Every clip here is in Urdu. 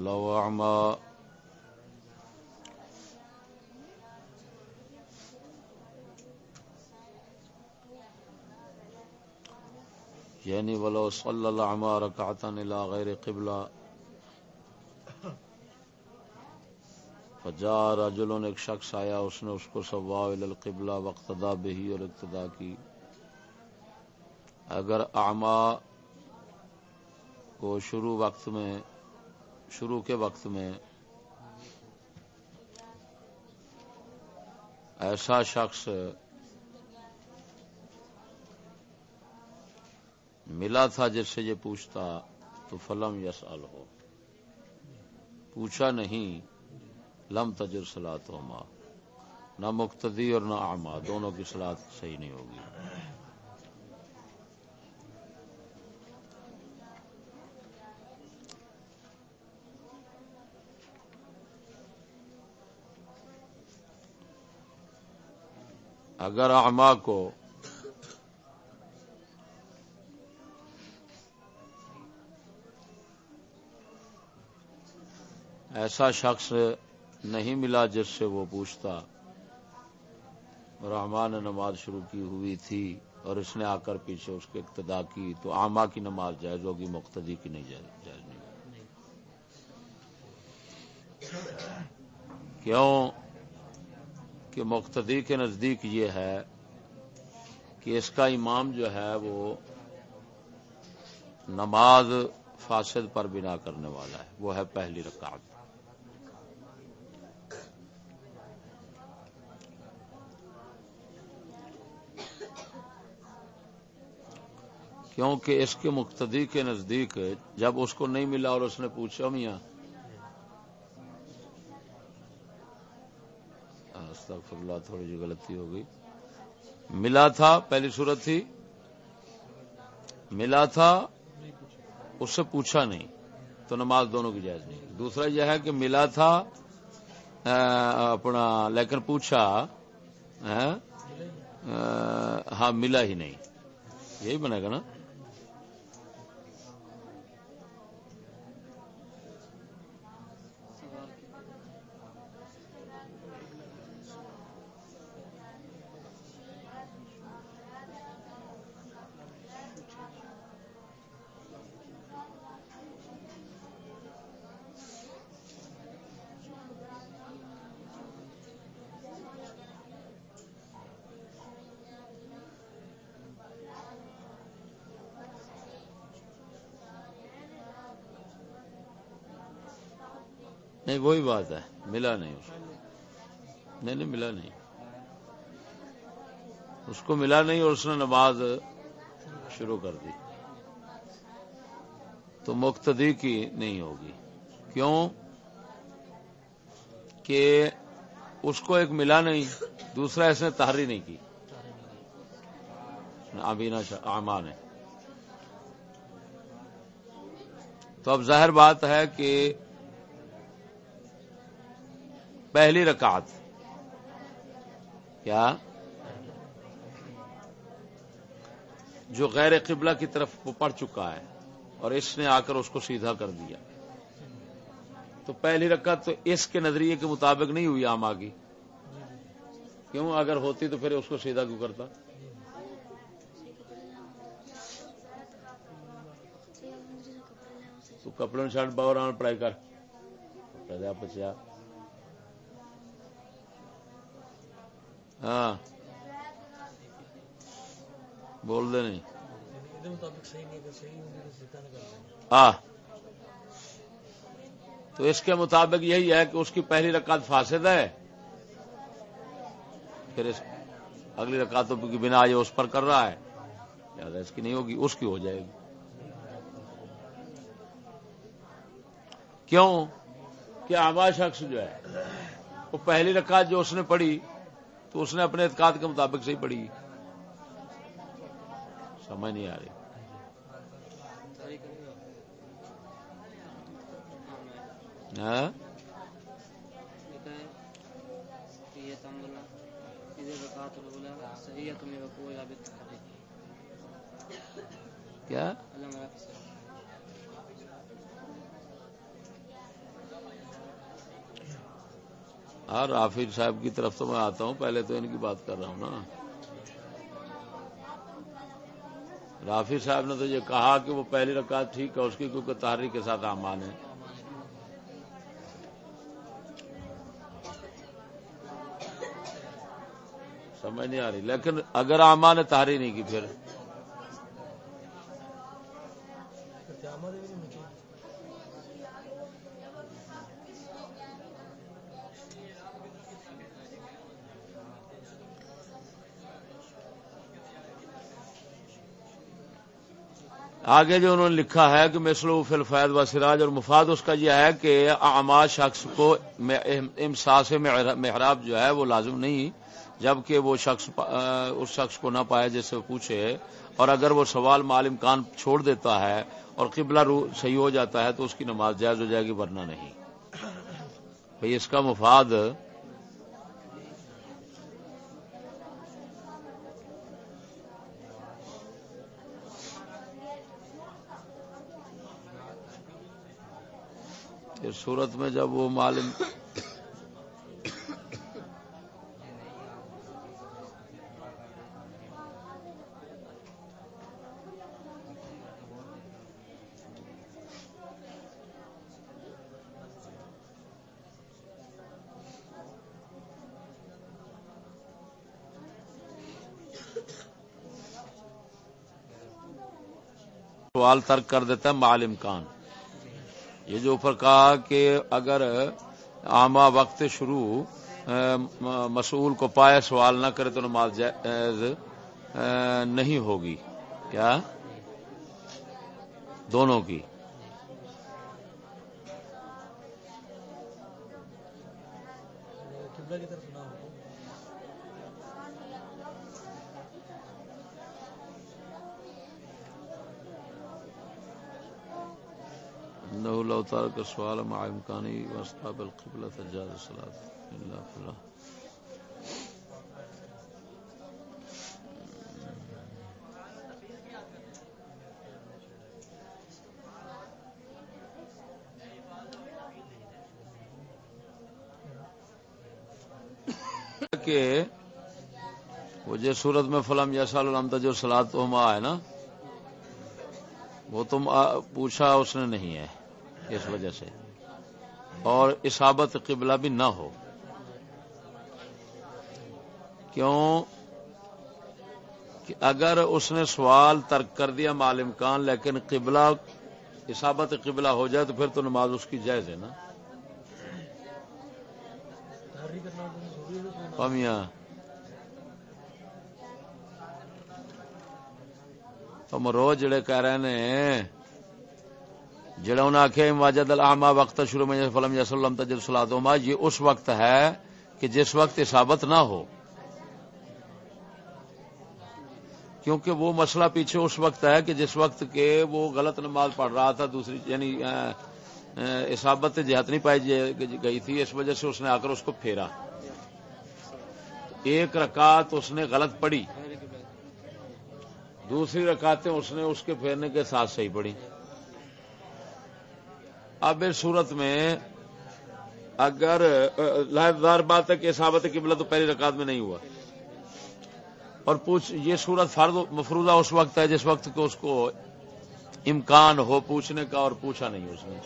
ولو أعمى یعنی ولو صلی اللہ عما رکعتن الى غیر قبلہ فجا رجل ایک شخص آیا، اس نے اس کو سوا القبلہ وقتدا بہی اور اقتدا کی۔ اگر اعما کو شروع وقت میں شروع کے وقت میں ایسا شخص ملا تھا جس سے یہ پوچھتا، تو فلم یس ہو۔ پوچھا نہیں، لم تجر سلا تو ماں نہ مقتدی اور نہ آما دونوں کی سلاد صحیح نہیں ہوگی۔ اگر اعما کو ایسا شخص نہیں ملا جس سے وہ پوچھتا اور رحمان نے نماز شروع کی ہوئی تھی اور اس نے آ کر پیچھے اس کے اقتدا کی، تو آما کی نماز جائز ہوگی، مقتدی کی نہیں جائز جائز نہیں۔ کیوں؟ کہ مقتدی کے نزدیک یہ ہے کہ اس کا امام جو ہے وہ نماز فاسد پر بنا کرنے والا ہے، وہ ہے پہلی رکعت۔ کیونکہ اس کے مقتدی کے نزدیک جب اس کو نہیں ملا اور اس نے پوچھا میاں اللہ، تھوڑی جی غلطی ہو گئی۔ ملا تھا، پہلی صورت تھی۔ ملا تھا، اس سے پوچھا نہیں۔ تو نماز دونوں کی جائز نہیں۔ دوسرا یہ ہے کہ ملا تھا اپنا، لیکن پوچھا ہاں ملا ہی نہیں۔ یہی بنے گا نا نہیں وہی بات ہے، ملا نہیں اس کو۔ نہیں نہیں، ملا نہیں۔ اس کو ملا نہیں اور اس نے نماز شروع کر دی۔ تو مقتدی کی نہیں ہوگی۔ کیوں؟ کہ اس کو ایک ملا نہیں، دوسرا اس نے تحری نہیں کی۔ آبینا آما نے۔ تو اب ظاہر بات ہے کہ پہلی رکعت۔ کیا؟ جو غیر قبلہ کی طرف وہ پڑ چکا ہے اور اس نے آ کر اس کو سیدھا کر دیا۔ تو پہلی رکعت تو اس کے نظریے کے مطابق نہیں ہوئی آم آگی۔ کیوں؟ اگر ہوتی تو پھر اس کو سیدھا کیوں کرتا؟ تو کپڑے شرٹ باور پڑھائی کر۔ پچیا ہاں۔ بول دے نہیں۔ ہاں تو اس کے مطابق یہی ہے کہ اس کی پہلی رکعت فاسد ہے۔ پھر اس اگلی رکعتوں کی بنا یہ اس پر کر رہا ہے۔ زیادہ اس کی نہیں ہوگی، اس کی ہو جائے گی۔ کیوں؟ کہ آبا شخص جو ہے، وہ پہلی رکعت جو اس نے پڑھی تو اس نے اپنے اعتقاد کے مطابق سے ہی پڑھی۔ سمجھ نہیں آ رہی۔ ہاں؟ کیا؟ ہاں رافی صاحب کی طرف تو میں آتا ہوں۔ پہلے تو ان کی بات کر رہا ہوں نا۔ رافی صاحب نے تو یہ کہا کہ وہ پہلی رکعت ٹھیک ہے، اس کی کیونکہ تحریک کے ساتھ امان ہے۔ سمجھ نہیں آ رہی، لیکن اگر آما نے تحری نہیں کی پھر۔ آگے جو انہوں نے لکھا ہے کہ مسلو فلفید و سراج، اور مفاد اس کا یہ ہے کہ آما شخص کو امساس محراب جو ہے وہ لازم نہیں، جبکہ وہ شخص اس شخص کو نہ پائے جیسے پوچھے، اور اگر وہ سوال مال امکان چھوڑ دیتا ہے اور قبلہ رو صحیح ہو جاتا ہے تو اس کی نماز جائز ہو جائے گی، ورنہ نہیں۔ بھئی اس کا مفاد اس صورت میں جب وہ مال سوال ترک کر دیتا ہے مال امکان یہ جو اوپر کہا کہ اگر آما وقت شروع مسئول کو پائے سوال نہ کرے تو نماز جائز نہیں ہوگی۔ کیا؟ دونوں کی۔ انه لو ترك السؤال مع امكانه واصحاب القبلة جاز الصلاة الا فلا کہ وہ جس صورت میں فلم یا سال الحمد جو سلاد تو ہے نا، وہ تم پوچھا اس نے نہیں ہے۔ اس وجہ سے۔ اور اسابت قبلہ بھی نہ ہو۔ کیوں؟ کہ اگر اس نے سوال ترک کر دیا مال امکان لیکن قبلہ اسابت قبلہ ہو جائے تو پھر تو نماز اس کی جائز ہے نا۔ مرو جڑے کہہ رہے ہیں جڑا انہیں آخیا واجد العما وقت شروع میں فلم یسلم تجل سلادما یہ اس وقت ہے کہ جس وقت اصابت نہ ہو۔ کیونکہ وہ مسئلہ پیچھے اس وقت ہے کہ جس وقت کے وہ غلط نماز پڑھ رہا تھا، دوسری یعنی اصابت جہت نہیں پائی گئی تھی، اس وجہ سے اس نے آ کر اس کو پھیرا۔ ایک رکعت اس نے غلط پڑھی۔ دوسری رکعتیں اس نے اس کے پھیرنے کے ساتھ صحیح پڑھی۔ اب اس صورت میں اگر لائبدار بات ہے کہ ثابت قبلہ تو پہلی رکعت میں نہیں ہوا۔ اور پوچھ، یہ صورت فرد مفروضہ اس وقت ہے جس وقت کو اس کو امکان ہو پوچھنے کا اور پوچھا نہیں اس نے۔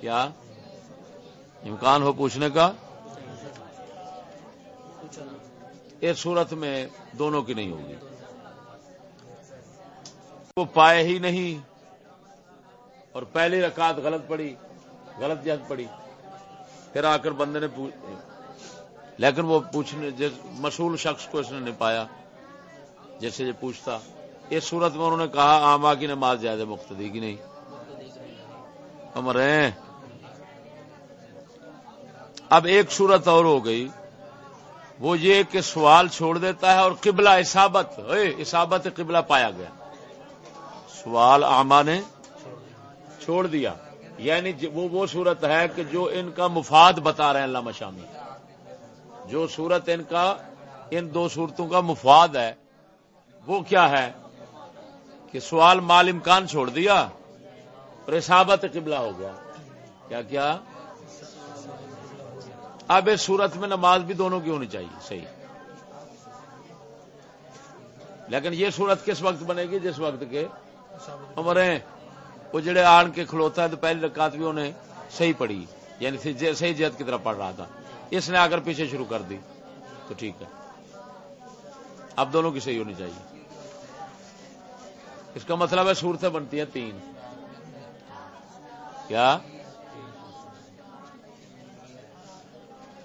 کیا؟ امکان ہو پوچھنے کا؟ اس صورت میں دونوں کی نہیں ہوگی۔ وہ پائے ہی نہیں۔ اور پہلی رکعت غلط پڑی، غلط جہد پڑی۔ پھر آ کر بندے نے لیکن وہ پوچھنے مشہور شخص کو اس نے نہیں پایا، جیسے یہ پوچھتا، اس صورت میں انہوں نے کہا آما کی نماز زیادہ مقتدی کی نہیں۔ ہم رہے اب ایک صورت اور ہو گئی۔ وہ یہ کہ سوال چھوڑ دیتا ہے اور قبلہ اسابت اسابت قبلہ پایا گیا۔ سوال آما نے چھوڑ دیا۔ یعنی وہ وہ صورت ہے کہ جو ان کا مفاد بتا رہے ہیں اللہ مشامی جو صورت ان کا ان دو صورتوں کا مفاد ہے، وہ کیا ہے؟ کہ سوال مال امکان چھوڑ دیا، اور قبلہ ہو گیا۔ کیا کیا؟ اب اس صورت میں نماز بھی دونوں کی ہونی چاہیے، صحیح۔ لیکن یہ صورت کس وقت بنے گی؟ جس وقت کے عمریں وہ جڑے آن کے کھلوتا ہے تو پہلی رکعت بھی انہیں صحیح پڑی یعنی صحیح جہت کی طرف پڑھ رہا تھا۔ اس نے آ کر پیچھے شروع کر دی۔ تو ٹھیک ہے۔ اب دونوں کی صحیح ہونی چاہیے۔ اس کا مطلب ہے صورتیں بنتی ہیں تین۔ کیا؟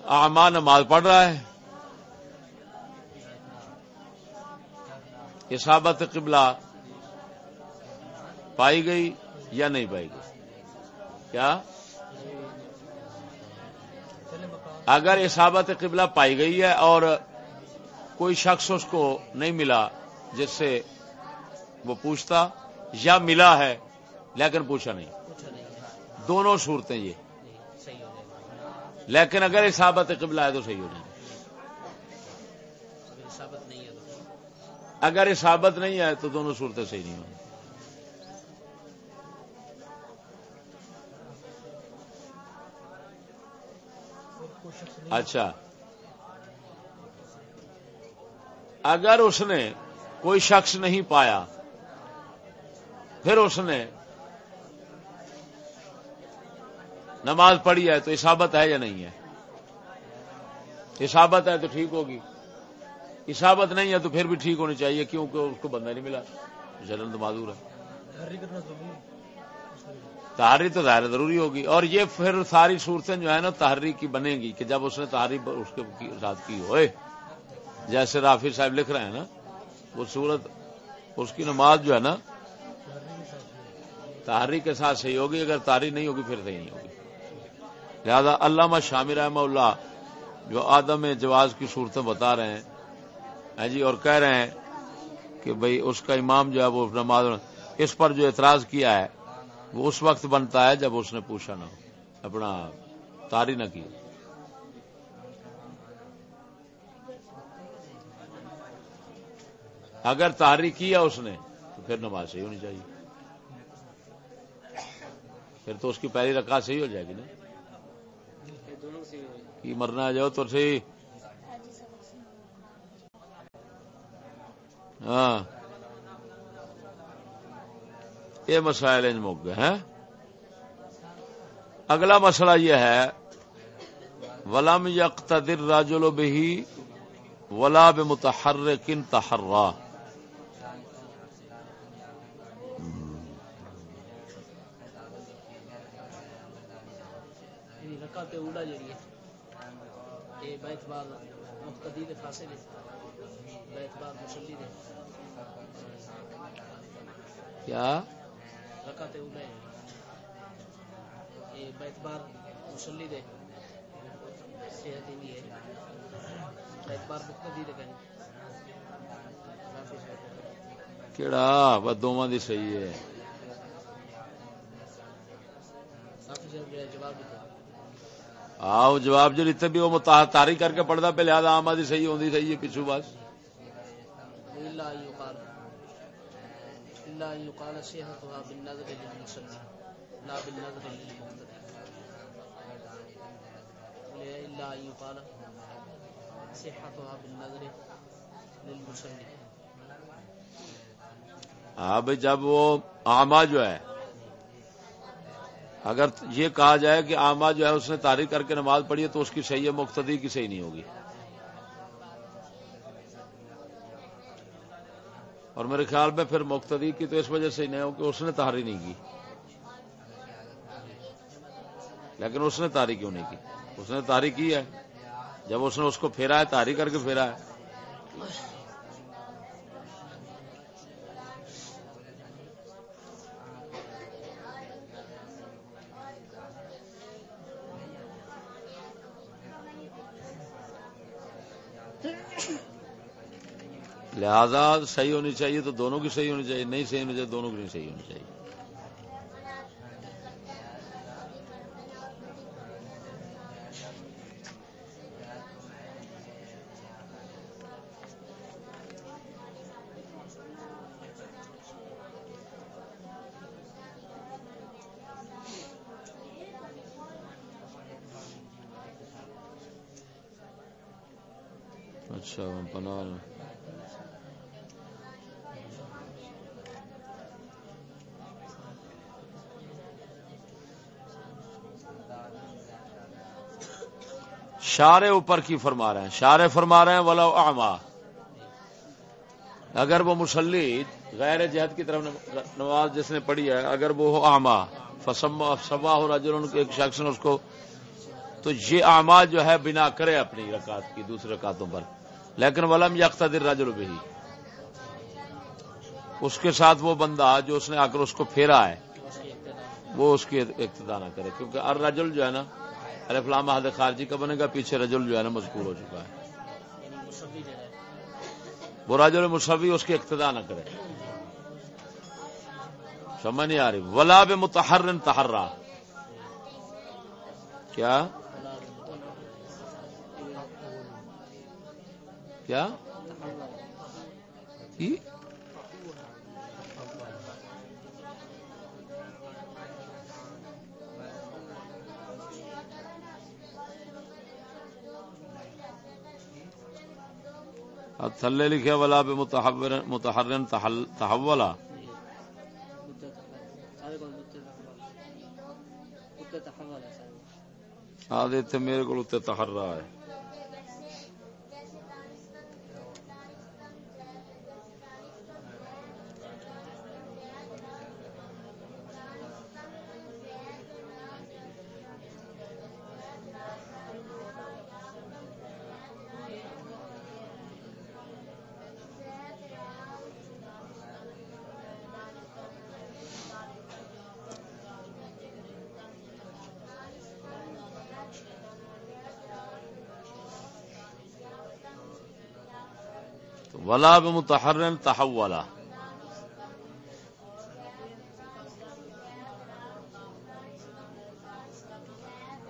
آما نماز پڑھ رہا ہے۔ اصابت قبلہ پائی گئی۔ یا نہیں پائی گئی کیا؟ اگر اصابت قبلہ پائی گئی ہے اور کوئی شخص اس کو نہیں ملا جس سے وہ پوچھتا، یا ملا ہے لیکن پوچھا نہیں۔ دونوں صورتیں یہ۔ لیکن اگر اصابت قبلہ ہے تو صحیح ہو جائے۔ اگر اصابت نہیں ہے تو دونوں صورتیں صحیح نہیں ہوں۔ اچھا۔ اگر اس نے کوئی شخص نہیں پایا، پھر اس نے نماز پڑھی ہے تو اصابت ہے یا نہیں ہے؟ اصابت ہے تو ٹھیک ہوگی۔ اصابت نہیں ہے تو پھر بھی ٹھیک ہونی چاہیے کیونکہ اس کو بندہ نہیں ملا۔ جلن معذور ہے۔ تحری تو ظاہر ضروری ہوگی۔ اور یہ پھر ساری صورتیں جو ہے نا تحری کی بنے گی کہ جب اس نے تحری اس کے ساتھ کی ہوئے۔ جیسے رافی صاحب لکھ رہے ہیں نا، وہ صورت اس کی نماز جو ہے نا تحری کے ساتھ صحیح ہوگی، اگر تاری نہیں ہوگی پھر صحیح نہیں ہوگی۔ لہذا علامہ شامر رحمہ اللہ جو آدم جواز کی صورتیں بتا رہے ہیں جی اور کہہ رہے ہیں کہ بھئی اس کا امام جو ہے وہ نماز اس پر جو اعتراض کیا ہے وہ اس وقت بنتا ہے جب اس نے پوچھا نہ ہو۔ اپنا تاری نہ کی۔ اگر تاری کیا اس نے، تو پھر نماز صحیح ہونی چاہیے۔ پھر تو اس کی پہلی رکھا صحیح ہو جائے گی نا۔ کی مرنا جاؤ تو صحیح۔ ہاں۔ یہ مسائل ان مک گئے ہیں۔ اگلا مسئلہ یہ ہے ولم یقتدر راجلو بہی ولا کن تحرا۔ کیا؟ رکعت اولا یہ بیتبار مسلی دے۔ صحت ہی ہے۔ بیتبار مقتدی دے کہیں کیڑا؟ وہ دوواں دی صحیح ہے۔ آؤ جواب جو اتنے بھی وہ تاری کر کے پڑھتا پہ لہٰذا آما دی صحیح ہوندی صحیح ہے پچھو بس۔ إلا أن يقال صحتها بالنظر للمصلي لا بالنظر للمقتدي إلا أن يقال صحتها بالنظر للمصلي ہاں بھائی، جب وہ آما جو ہے، اگر یہ کہا جائے کہ آما جو ہے، اس نے تاریخ کر کے نماز پڑھی ہے، تو اس کی صحیح ہے، مقتدی کی صحیح نہیں ہوگی۔ اور میرے خیال میں پھر مقتدی کی تو اس وجہ سے ہی نہیں ہو کہ اس نے تاری نہیں کی۔ لیکن اس نے تاری کیوں نہیں کی؟ اس نے تاری کی ہے۔ جب اس نے اس کو پھیرا ہے تاری کر کے پھیرا ہے۔ لہذا صحیح ہونی چاہیے تو دونوں کی صحیح ہونی چاہیے، نہیں صحیح ہونی چاہیے دونوں کی نہیں صحیح ہونی چاہیے۔ اچھا پناہ شارے اوپر کی فرما رہے ہیں۔ شارے فرما رہے ہیں، ولو اعما اگر وہ مسلی غیر جہد کی طرف نماز جس نے پڑھی ہے، اگر وہ ہو آما سبا ہو رجل، ایک شخص نے اس کو، تو یہ آما جو ہے بنا کرے اپنی رکعت کی، دوسری رکعتوں پر۔ لیکن ولم یکتدر رجل بھی اس کے ساتھ وہ بندہ جو اس نے آ کر اس کو پھیرا ہے، وہ اس کی اقتدا نہ کرے، کیونکہ ار رجل جو ہے نا فلام حد خارجی کا بنے گا پیچھے رجل جو ہے نا مذکور ہو چکا ہے۔ وہ رجل مصوی اس کی اقتدا نہ کرے۔ سمجھ نہیں آ رہی۔ ولا بے متحر تحرا۔ کیا؟ کیا؟ تھلے لکھے والا بے متحرن تحولا۔ آدھے میرے کو تحرا ہے۔ ولا بمتحر تحولا۔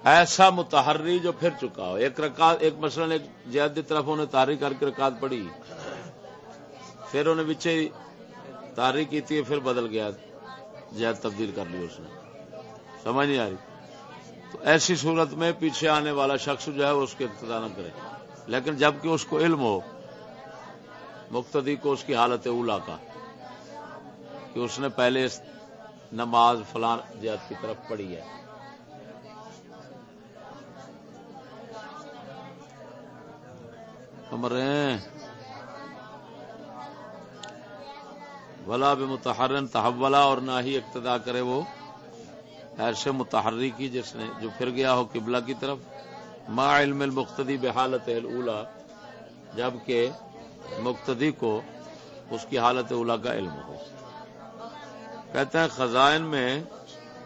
ایسا متحری جو پھر چکا ہو۔ ایک رکعت، ایک مثلا ایک جہد کی طرف انہیں تاریخ کر کے رکعت پڑی پھر انہیں بچے تاریخ کی تھی، پھر بدل گیا۔ جہد تبدیل کر لی اس نے۔ سمجھ نہیں آ رہی؟ تو ایسی صورت میں پیچھے آنے والا شخص جو ہے اس کے اقتدا نہ کرے۔ لیکن جبکہ اس کو علم ہو مقتدی کو اس کی حالت اولا کا، کہ اس نے پہلے نماز فلان جہت کی طرف پڑھی ہے۔ ولا بھی متحرن تحولا اور نہ ہی اقتدا کرے وہ۔ ایسے متحری کی جس نے، جو پھر گیا ہو قبلہ کی طرف۔ ما علم المقتدی بحالت اولا جبکہ مقتدی کو اس کی حالت اولا کا علم ہو۔ کہتے ہیں خزائن میں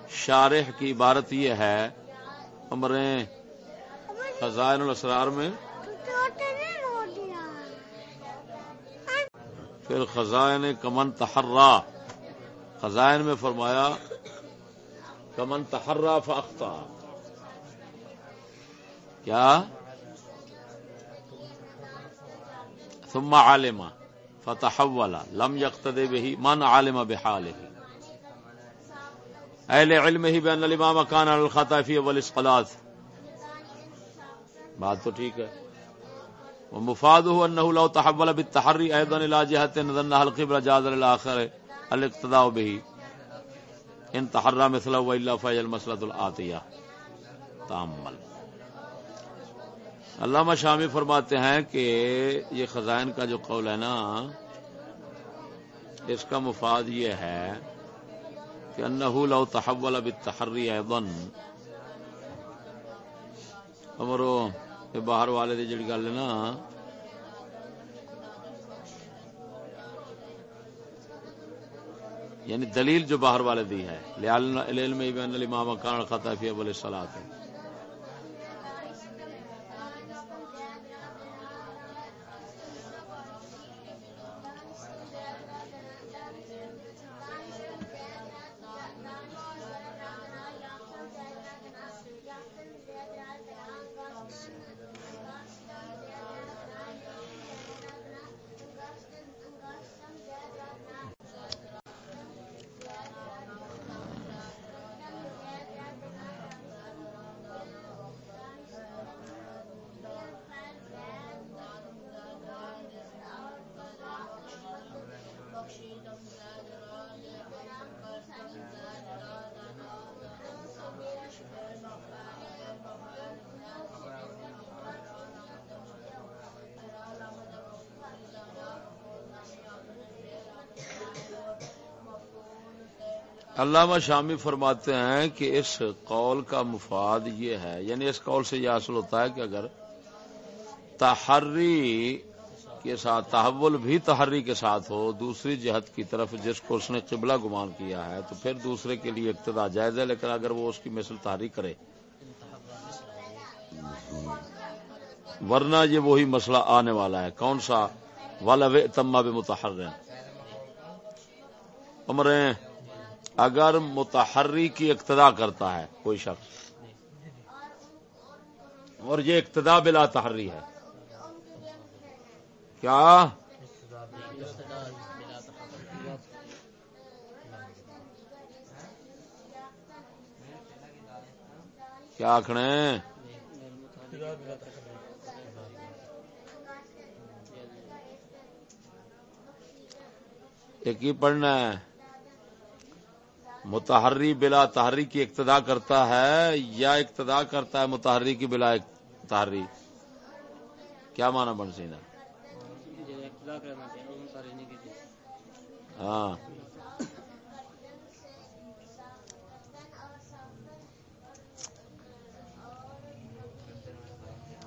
شارح کی عبارت یہ ہے ہمارے خزائن الاسرار میں۔ پھر خزائن کمن تحرا، خزائن میں فرمایا، کمن تحرا فاختہ کیا؟ ثم علم، فتحول، لم يقتدي به، من علم بحاله. اہل علم ہی بین الامام کان علی الخطا فی اول اسقلات بات تو ٹھیک ہے. ومفاده انه لو تحول بالتحري ايضا الى جهه نظرنا القبلة جاز للاخر الاقتداء به ان تحرى مثله والا فهي المساله الاتيه تامل. علامہ شامی فرماتے ہیں کہ یہ خزائن کا جو قول ہے نا، اس کا مفاد یہ ہے کہ انہو لو تحول بالتحری ایضن امرو یہ باہر والے دی جڑی گل ہے نا یعنی دلیل جو باہر والے دی ہے۔ لعلم ابن الامام کان خطا فی اول الصلاۃ علامہ شامی فرماتے ہیں کہ اس قول کا مفاد یہ ہے یعنی اس قول سے یہ حاصل ہوتا ہے کہ اگر تحری کے ساتھ، تحول بھی تحری کے ساتھ ہو، دوسری جہت کی طرف جس کو اس نے قبلہ گمان کیا ہے، تو پھر دوسرے کے لیے اقتدا جائز ہے، لیکن اگر وہ اس کی مثل تحری کرے۔ ورنہ یہ وہی مسئلہ آنے والا ہے۔ کون سا؟ والا تما بے متحر عمریں اگر متحری کی اقتدا کرتا ہے کوئی شخص، اور یہ اقتدا بلا تحری ہے۔ کیا؟ کیا آخنے ایک ہی پڑھنا ہے۔ متحری بلا تحری کی اقتدا کرتا ہے یا اقتدا کرتا ہے متحری کی بلا تحری؟ کیا مانا بن سینا ہاں۔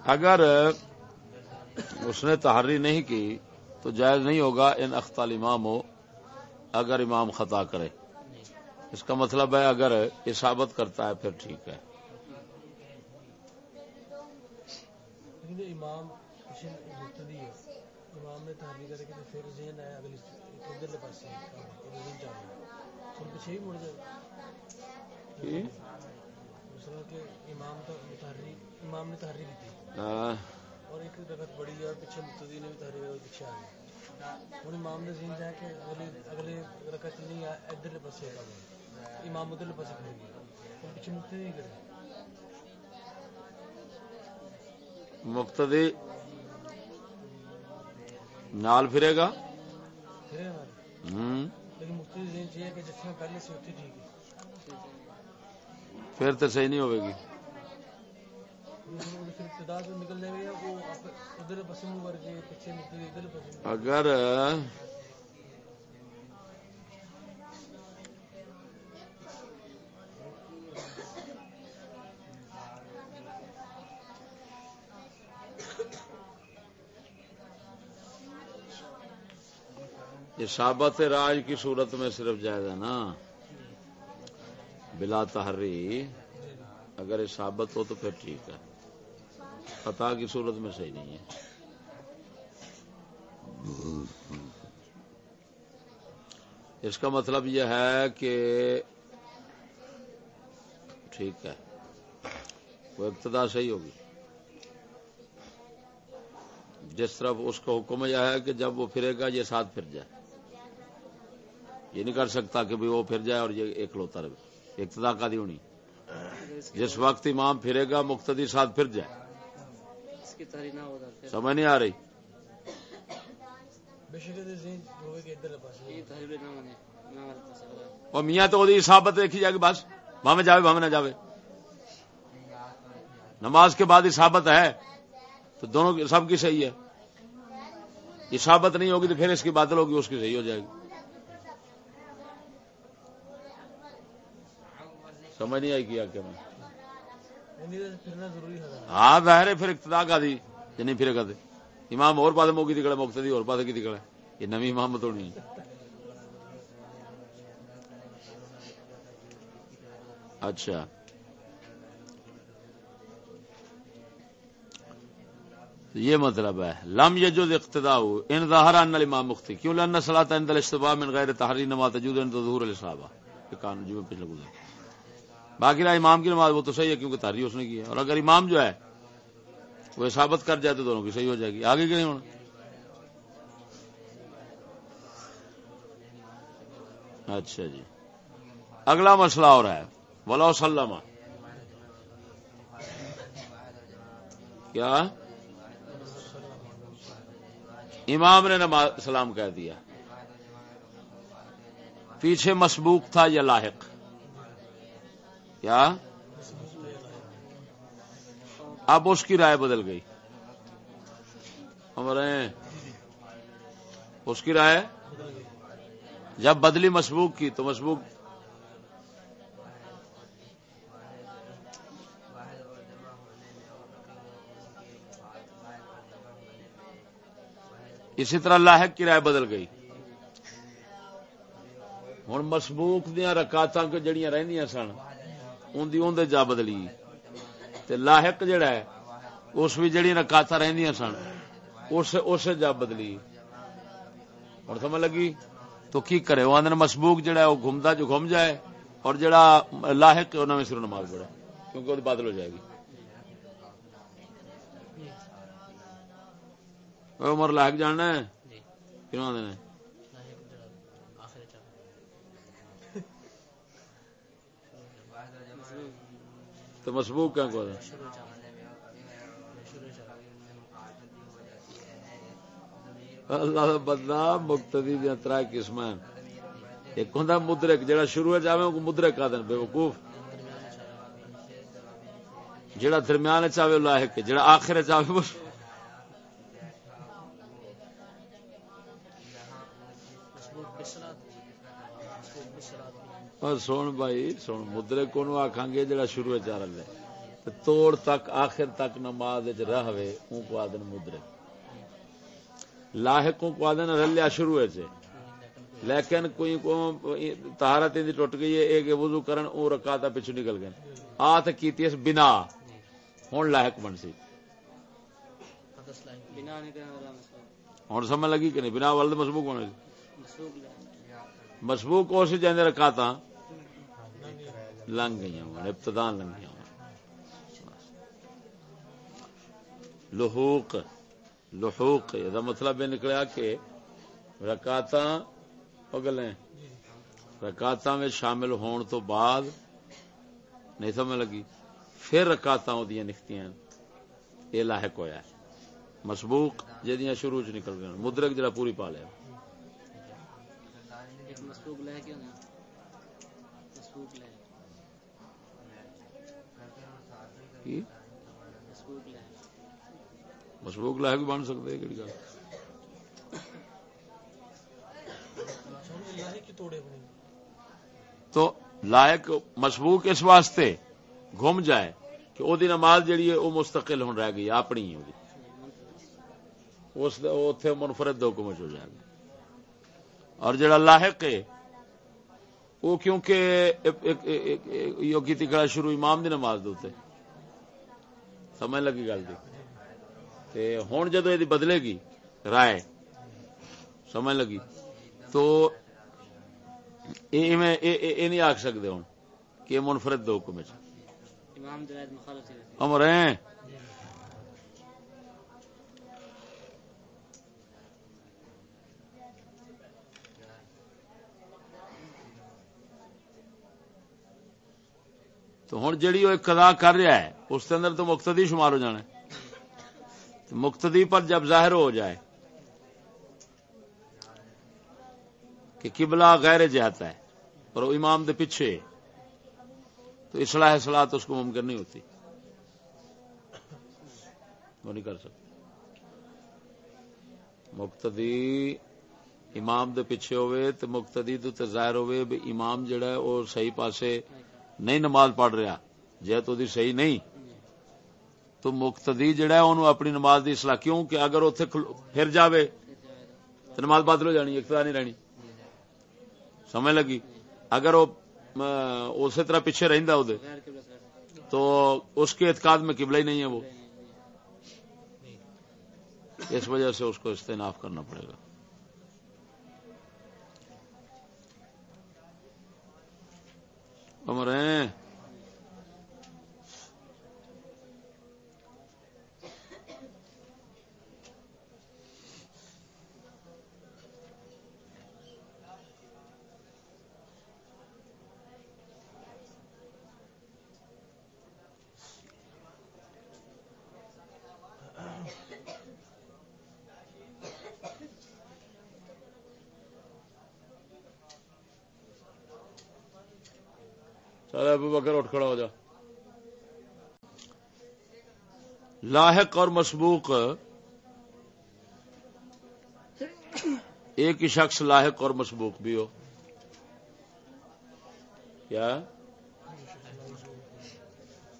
اگر اس نے تحری نہیں کی تو جائز نہیں ہوگا ان اختال امام ہو اگر امام خطا کرے۔ اس کا مطلب ہے اگر اصابت کرتا ہے پھر ٹھیک ہے۔ امام امام نے تحریر کرے کہ پھر ذہن ہے اگلی ادھر پاس پیچھے ہی مڑ جائے۔ امام تو تحریر امام نے تحریر کی تھی۔ اور ایک رگت بڑی ہے پیچھے مقتدی نے بھی تحریر پیچھے آ گئی ہوں امام نے ذہن ہے کہ اگلے اگلے رکعت نہیں ادھر پاس امام ادھر پاس کھڑے گی پیچھے مقتدی نہیں کرے مقتدی نال پھرے گا؟ پھر تو صحیح نہیں ہوئے گی۔ اگر اشابت راج کی صورت میں صرف جائز ہے نا؟ بلا تحری اگر اشابت ہو تو پھر ٹھیک ہے۔ فتح کی صورت میں صحیح نہیں ہے۔ اس کا مطلب یہ ہے کہ ٹھیک ہے۔ وہ ابتدا صحیح ہوگی۔ جس طرف اس کا حکم یہ ہے کہ جب وہ پھرے گا، یہ ساتھ پھر جائے۔ یہ نہیں کر سکتا کہ وہ پھر جائے اور یہ ایک لوتا رہے۔ اقتدا کا دی ہونی۔ جس وقت امام پھرے گا مقتدی ساتھ پھر جائے۔ سمجھ نہیں آ رہی؟ اور میاں تو حسابت دیکھی جائے گی بس۔ میں جاوے بھاوے نہ جاوے۔ نماز کے بعد اسابت ہے۔ تو دونوں سب کی صحیح ہے۔ اسابت نہیں ہوگی تو پھر اس کی بادل ہوگی اس کی صحیح ہو جائے گی۔ سمجھ نہیں آئی کیا کہ میں ہاں ظاہر ہے پھر اقتدا کا دی یہ نہیں پھرے گا دے امام اور پاس موکی دکھڑا مقتدی اور پاس کی دکھڑا یہ نوی امام تو نہیں اچھا۔ یہ مطلب ہے لم یہ جو اقتدا ہو ان ظاہر ان امام مختی۔ کیوں؟ لن صلاح ان دل اشتباہ من غیر تحریر نماز تجود ان ظہور الصحابہ یہ قانون جو پچھلے گزرا۔ باقی رہا امام کی نماز وہ تو صحیح ہے کیونکہ تحریر اس نے کی ہے۔ اور اگر امام جو ہے وہ ثابت کر جائے تو دونوں کی صحیح ہو جائے گی۔ آگے کہ نہیں ہونا؟ اچھا جی۔ اگلا مسئلہ اور ہے۔ ولا وسلم کیا؟ امام نے نماز سلام کہہ دیا۔ پیچھے مسبوق تھا یا لاحق؟ کیا اب اس کی رائے بدل گئی ہمارے اس کی رائے جب بدلی مسبوق کی تو مسبوک اسی طرح لاحق کی رائے بدل گئی۔ ہوں مسبوک دیا رکاطا جڑیاں رہنیاں سن۔ اندر جا بدلی۔ تے لاحق جڑا ہے، اس بھی جڑی رکاطا رہندیاں سن اس جا بدلی۔ اور سمجھ لگی؟ تو کی کرے؟ وہ آدھے مسبوک جڑا ہے، وہ گھومتا جو گھوم جائے، اور جڑا لاحق انہوں نے سر نماز پڑھے۔ کیونکہ وہ بادل ہو جائے گی۔ عمر، لاحق جاننا ہے؟ کیوں آدھے تو مسبوق کیا کو اللہ بندہ مقتدی دیا تر قسم ایک ہوں مدرک جہاں شروع چاہے مدرک کا دن بے وقوف۔ جہاں درمیان چاہے لاحق جہاں آخر چاہے سن بھائی سن مدرک کو آخان گے جہاں شروع چار لے توڑ تک آخر تک نماز رہے ان کو آدن مدرک لاحقوں کو آدھے رلیا شروع سے لیکن کوئی کو تہارت دی ٹوٹ گئی ہے ایک وضو کرن او رکاتا پیچھے نکل گئے آت کیتی اس بنا ہون لاحق بن سی ہوں سمجھ لگی کہ نہیں بنا والد مسبوق ہونے مسبوق ہو سی جانے رکاتا لنگ گئی ہوں ابتدان لنگ گئی لحوق لحوق، یہ مطلب یہ نکلیا کہ رکاتا پگلیں رکاتا میں شامل ہون تو بعد نہیں سمجھ لگی، پھر رکاتا نکتی ہیں۔ یہ لاحق ہوا ہے۔ مسبوق جہاں شروع چ نکل گیا مدرک جڑا پوری پا لیا۔ مسبوق لاحق بن سکتے کہڑی گل۔ تو لائق مسبوق اس واسطے گم جائے کہ او دی نماز جڑی ہے وہ مستقل ہون رہ گئی، اپنی ہی ہوگی اس اتے منفرد دو کمچ ہو جائے گا اور جڑا لاحق ہے وہ کیونکہ کی تکڑا شروع امام دی نماز دوتے سمجھ لگی گل دی۔ ہوں جدو یہ بدلے گی رائے۔ سمجھ لگی۔ تو یہ نہیں آخ سکتے ہوں کہ منفرد دو حکم امر تو ہوں جیڑی وہ کدا کر رہا ہے، اس کے اندر تو مقتدی شمار ہو جانا مقتدی پر جب ظاہر ہو جائے کہ قبلہ غیر جاتا ہے اور وہ امام دے پیچھے تو اصلاح سلاح تو اس کو ممکن نہیں ہوتی۔ وہ نہیں کر سکتا۔ مقتدی امام دے پیچھے ہوئے، تو مقتدی تو ظاہر ہوئے بھی امام جڑا ہے، وہ صحیح پاسے نہیں نماز پڑھ رہا۔ جے تو دی صحیح نہیں۔ تو مقتدی جڑا ہے انہوں اپنی نماز دی اصلاح کیوں؟ کہ اگر اتنے پھر جاوے تو نماز بدل ہو جانی ایک نہیں رہنی۔ سمجھ لگی؟ اگر وہ اسی طرح پیچھے رہندا دے تو اس کے اعتقاد میں قبلہ ہی نہیں ہے وہ۔ اس وجہ سے اس کو استعناف کرنا پڑے گا۔ ہیں؟ ابو بکر اٹھ کھڑا ہو جا۔ لاحق اور مسبوق، ایک ہی شخص لاحق اور مسبوق بھی ہو۔ کیا؟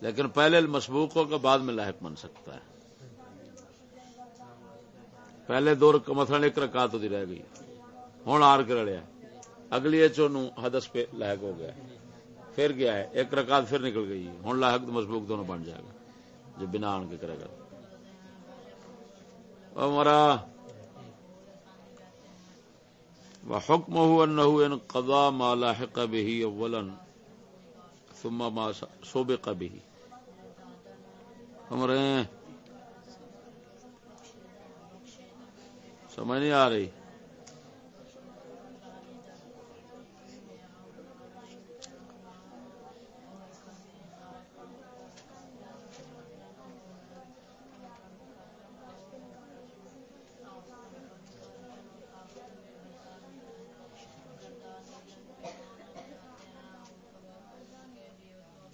لیکن پہلے مسبوق ہو بعد میں لاحق بن سکتا ہے۔ پہلے دو مثلا ایک رکعت ہوتی رہ گئی۔ ہوں آر کے رڑیا اگلی چون حدس پہ لاحق ہو گیا۔ پھر گیا ہے، ایک رکعت پھر نکل گئی ہوں لاحق تو مسبوق دونوں بن جائے گا، جو بنا آن کے کرے گا۔ ہمارا وحکم هو انه ان قضا ما لاحق به اولا ثم ما به ہمارے سمجھ نہیں آ رہی۔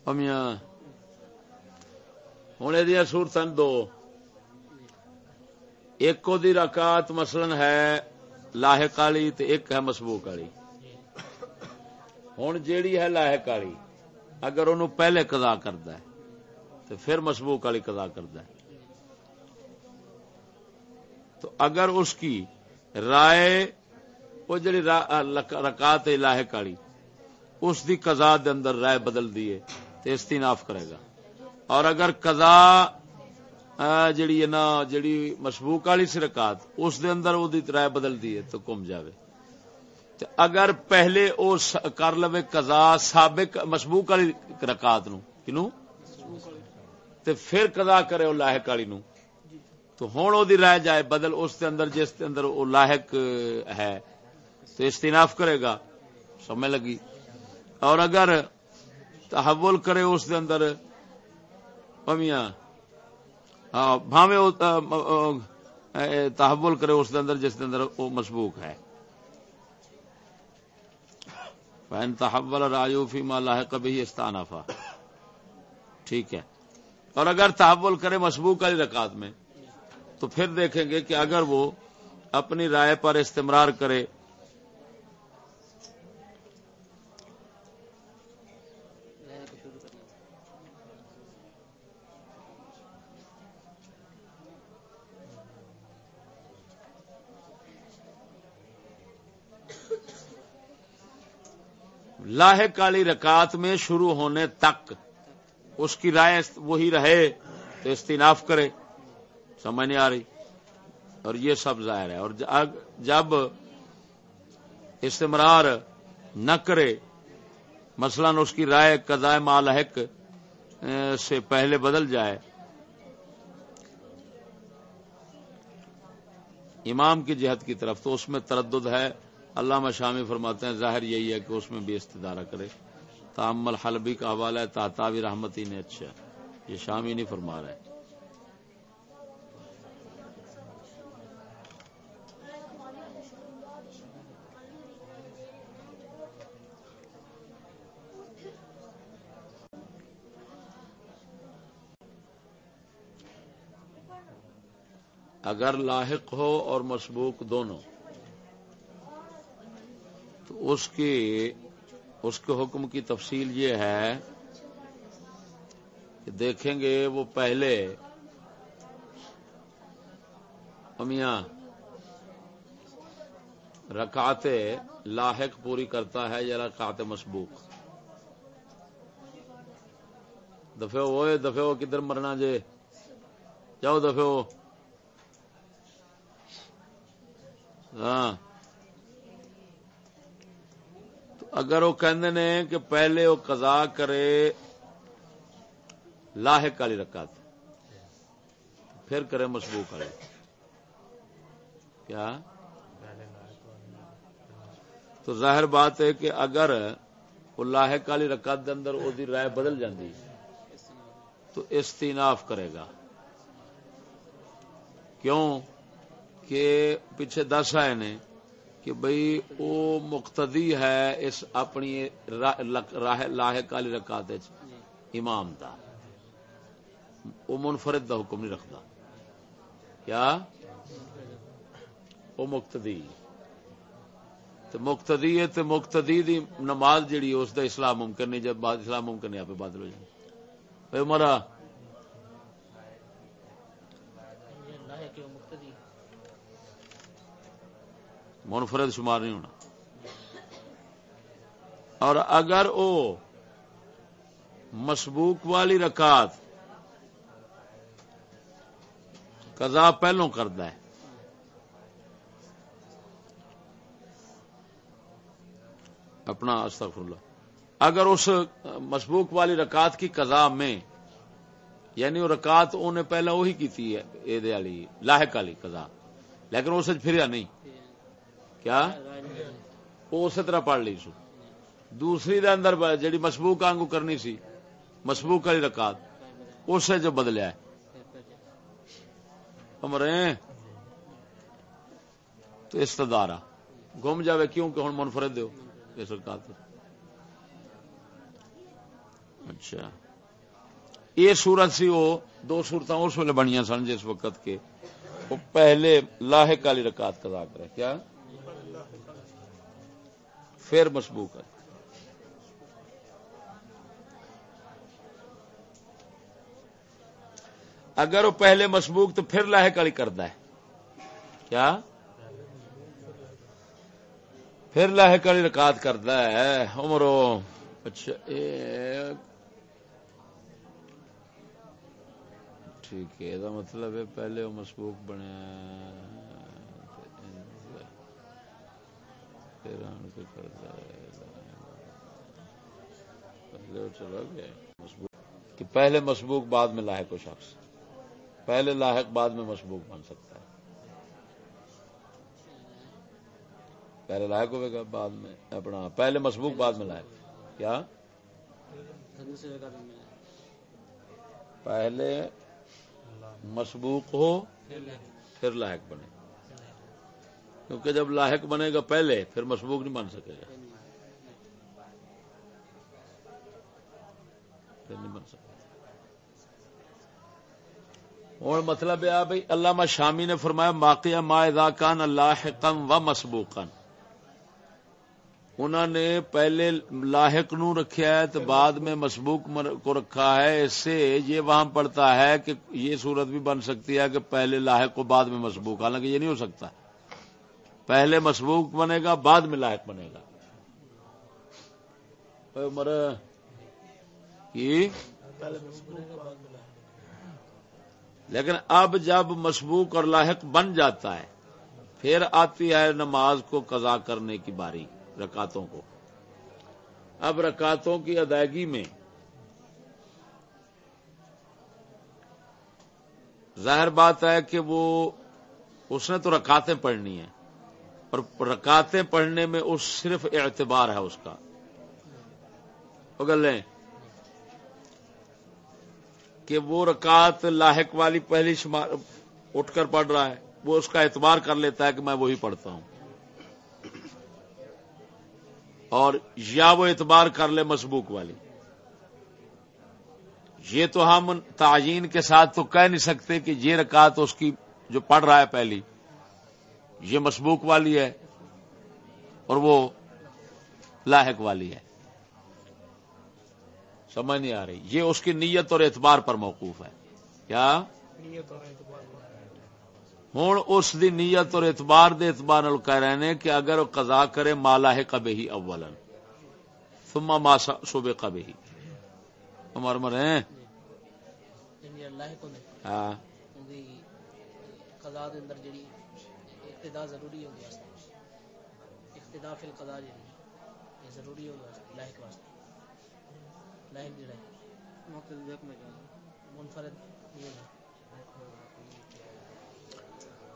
امیاں ہوں یہ سورت دو۔ ایک دی رکعت مثلا ہے لاحق والی ایک ہے مسبوق والی ہوں جیڑی ہے لاحق والی اگر انہوں پہلے قضا کرد ہے تو پھر مسبوق والی قضا کرد ہے۔ تو اگر اس کی رائے، وہ جڑی رکعت لاحق والی اس دی قضا دے اندر رائے بدل دیے تو استیناف کرے گا۔ اور اگر قضا جڑی ہے نا، جڑی مشبوق والی سرکات اس دے اندر وہ رائے بدل دی ہے تو کم جاوے۔ اگر پہلے او کر لو قضا سابق مشبوق والی رکات نو، کنو؟ تے پھر قضا کرے او لاحق والی نو۔ تو ہوں او دی رائے جائے بدل اس دے اندر، جس دے اندر او لاحق ہے۔ تو استناف کرے گا۔ سمجھ لگی؟ اور اگر تحول کرے اس دے اندر۔ پمیاں۔ ہاں، بھاوے تحول کرے اس دے اندر جس دے اندر وہ مسبوق ہے۔ فین تحول راجو فی مالا ہے کبھی استانفا ٹھیک ہے۔ اور اگر تحول کرے مسبوق والی رکعت میں، تو پھر دیکھیں گے کہ اگر وہ اپنی رائے پر استمرار کرے لاہ کالی رکات میں شروع ہونے تک اس کی رائے وہی رہے تو استناف کرے۔ سمجھ نہیں آ رہی۔ اور یہ سب ظاہر ہے۔ اور جب استمرار نہ کرے، مثلا اس کی رائے قضائے مالحق سے پہلے بدل جائے۔ امام کی جہت کی طرف تو اس میں تردد ہے۔ علامہ شامی فرماتے ہیں، ظاہر یہی ہے کہ اس میں بھی استدارہ کرے۔ تامل حلبی کا حوالہ ہے، تاتاوی رحمتی نے اچھا یہ شامی نہیں فرما رہے۔ اگر لاحق ہو اور مسبوق دونوں۔ تو اس کی، اس کے حکم کی تفصیل یہ ہے کہ دیکھیں گے وہ پہلے امیاں رکعت لاحق پوری کرتا ہے یا رکعت مسبوق؟ دفے وہ دفے وہ کدھر مرنا جے؟ جاؤ دفے وہ۔ ہاں۔ اگر وہ کہندے نے کہ پہلے وہ قضا کرے، لاحق والی رکعت، پھر کرے مسبوق والے کیا؟ تو ظاہر بات ہے کہ اگر وہ لاحق والی رکعت دے اندر وہ رائے بدل جاندی، تو استیناف کرے گا۔ کیوں؟ کہ پیچھے دس آئے نے کہ بھئی وہ مقتدی ہے اس اپنی لاہ کالی رکعت امام دا۔ وہ منفرد دا حکم نہیں رکھتا۔ کیا؟ وہ مقتدی۔ تو مقتدی ہے تو مقتدی دی نماز جڑی اس دا اسلام ممکن نہیں، جب بعد اسلام ممکن نہیں، آپ بادل ہو جائے مرا منفرد شمار نہیں ہونا۔ اور اگر وہ مسبوک والی رکعت قضا پہلوں کرد ہے، اپنا استغفر اللہ اگر اس مسبوک والی رکعت کی قضا میں یعنی وہ رکعت انہیں پہلے وہی کی تھی والی، لاحق والی قضا، لیکن اس پھریا نہیں۔ کیا؟ وہ اسی طرح پڑھ لی سو۔ دوسری دے اندر جڑی مسبوک آنگو کرنی سی مسبوک والی رکعت اسے جو بدلیا ہے۔ امرے تو استدار گم جاوے کیوں کہ ہوں منفرد دو اس رکعت اچھا۔ یہ سورت سی وہ دو سورت اس ویلے بنیا سن جس وقت کے وہ پہلے لاحق والی رکعت قضا کرے۔ کیا؟ پھر مسبوق ہے۔ اگر وہ پہلے مسبوق تو پھر لاحق والی کرتا ہے۔ کیا؟ پھر لاحق والی رکعت کرتا ہے۔ عمرو اچھا ٹھیک ہے، یہ مطلب ہے پہلے وہ مسبوک بنیا کہ پہلے مسبوک بعد میں لاحق ہو شخص۔ پہلے لاحق بعد میں مسبوک بن سکتا ہے۔ پہلے لاحق ہوئے گا بعد میں اپنا، پہلے مسبوک بعد میں لاحق۔ کیا؟ پہلے مسبوق ہو پھر لاحق بنے۔ کیونکہ جب لاحق بنے گا پہلے، پھر مسبوق نہیں بن سکے گا۔ پھر نہیں بن سکے اور مطلب ہے بھائی، علامہ شامی نے فرمایا، واقعہ ما اذا کان اللہ و مسبوقن انہوں نے پہلے لاحق نو رکھا ہے، تو بعد میں مسبوق کو رکھا ہے۔ اس سے یہ وہاں پڑتا ہے کہ یہ صورت بھی بن سکتی ہے کہ پہلے لاحق کو بعد میں مسبوق، حالانکہ یہ نہیں ہو سکتا۔ پہلے مسبوق بنے گا، بعد میں لاحق بنے گا۔ مر لیکن اب جب مسبوق اور لاحق بن جاتا ہے، پھر آتی ہے نماز کو قضا کرنے کی باری رکاتوں کو۔ اب رکاتوں کی ادائیگی میں ظاہر بات ہے کہ وہ، اس نے تو رکاتیں پڑھنی ہیں۔ اور رکاتیں پڑھنے میں اس صرف اعتبار ہے اس کا۔ اگر لیں کہ وہ رکات لاحق والی پہلی شمار اٹھ کر پڑھ رہا ہے، وہ اس کا اعتبار کر لیتا ہے کہ میں وہی پڑھتا ہوں۔ اور یا وہ اعتبار کر لے مسبوک والی۔ یہ تو ہم تعین کے ساتھ تو کہہ نہیں سکتے کہ یہ رکعت اس کی جو پڑھ رہا ہے پہلی۔ یہ مسبوک والی ہے اور وہ لاحق والی ہے۔ سمجھ نہیں آ رہی۔ یہ اس کی نیت اور اعتبار پر موقوف ہے۔ کیا؟ ہوں اس دی نیت اور اعتبار دے اعتبار کہہ رہے ہیں کہ اگر قضا کرے مالا ہے کبھی ہی اولن ثم ما صوبے کبھی ہی۔ ہمار مر ہیں؟ ہاں۔ اقتدا ضروری ہو گیا اقتدا فی القضا جڑی یہ ضروری ہو گیا لاحق واسطے۔ لاحق جڑا ہے؟ منفرد یہ ہے۔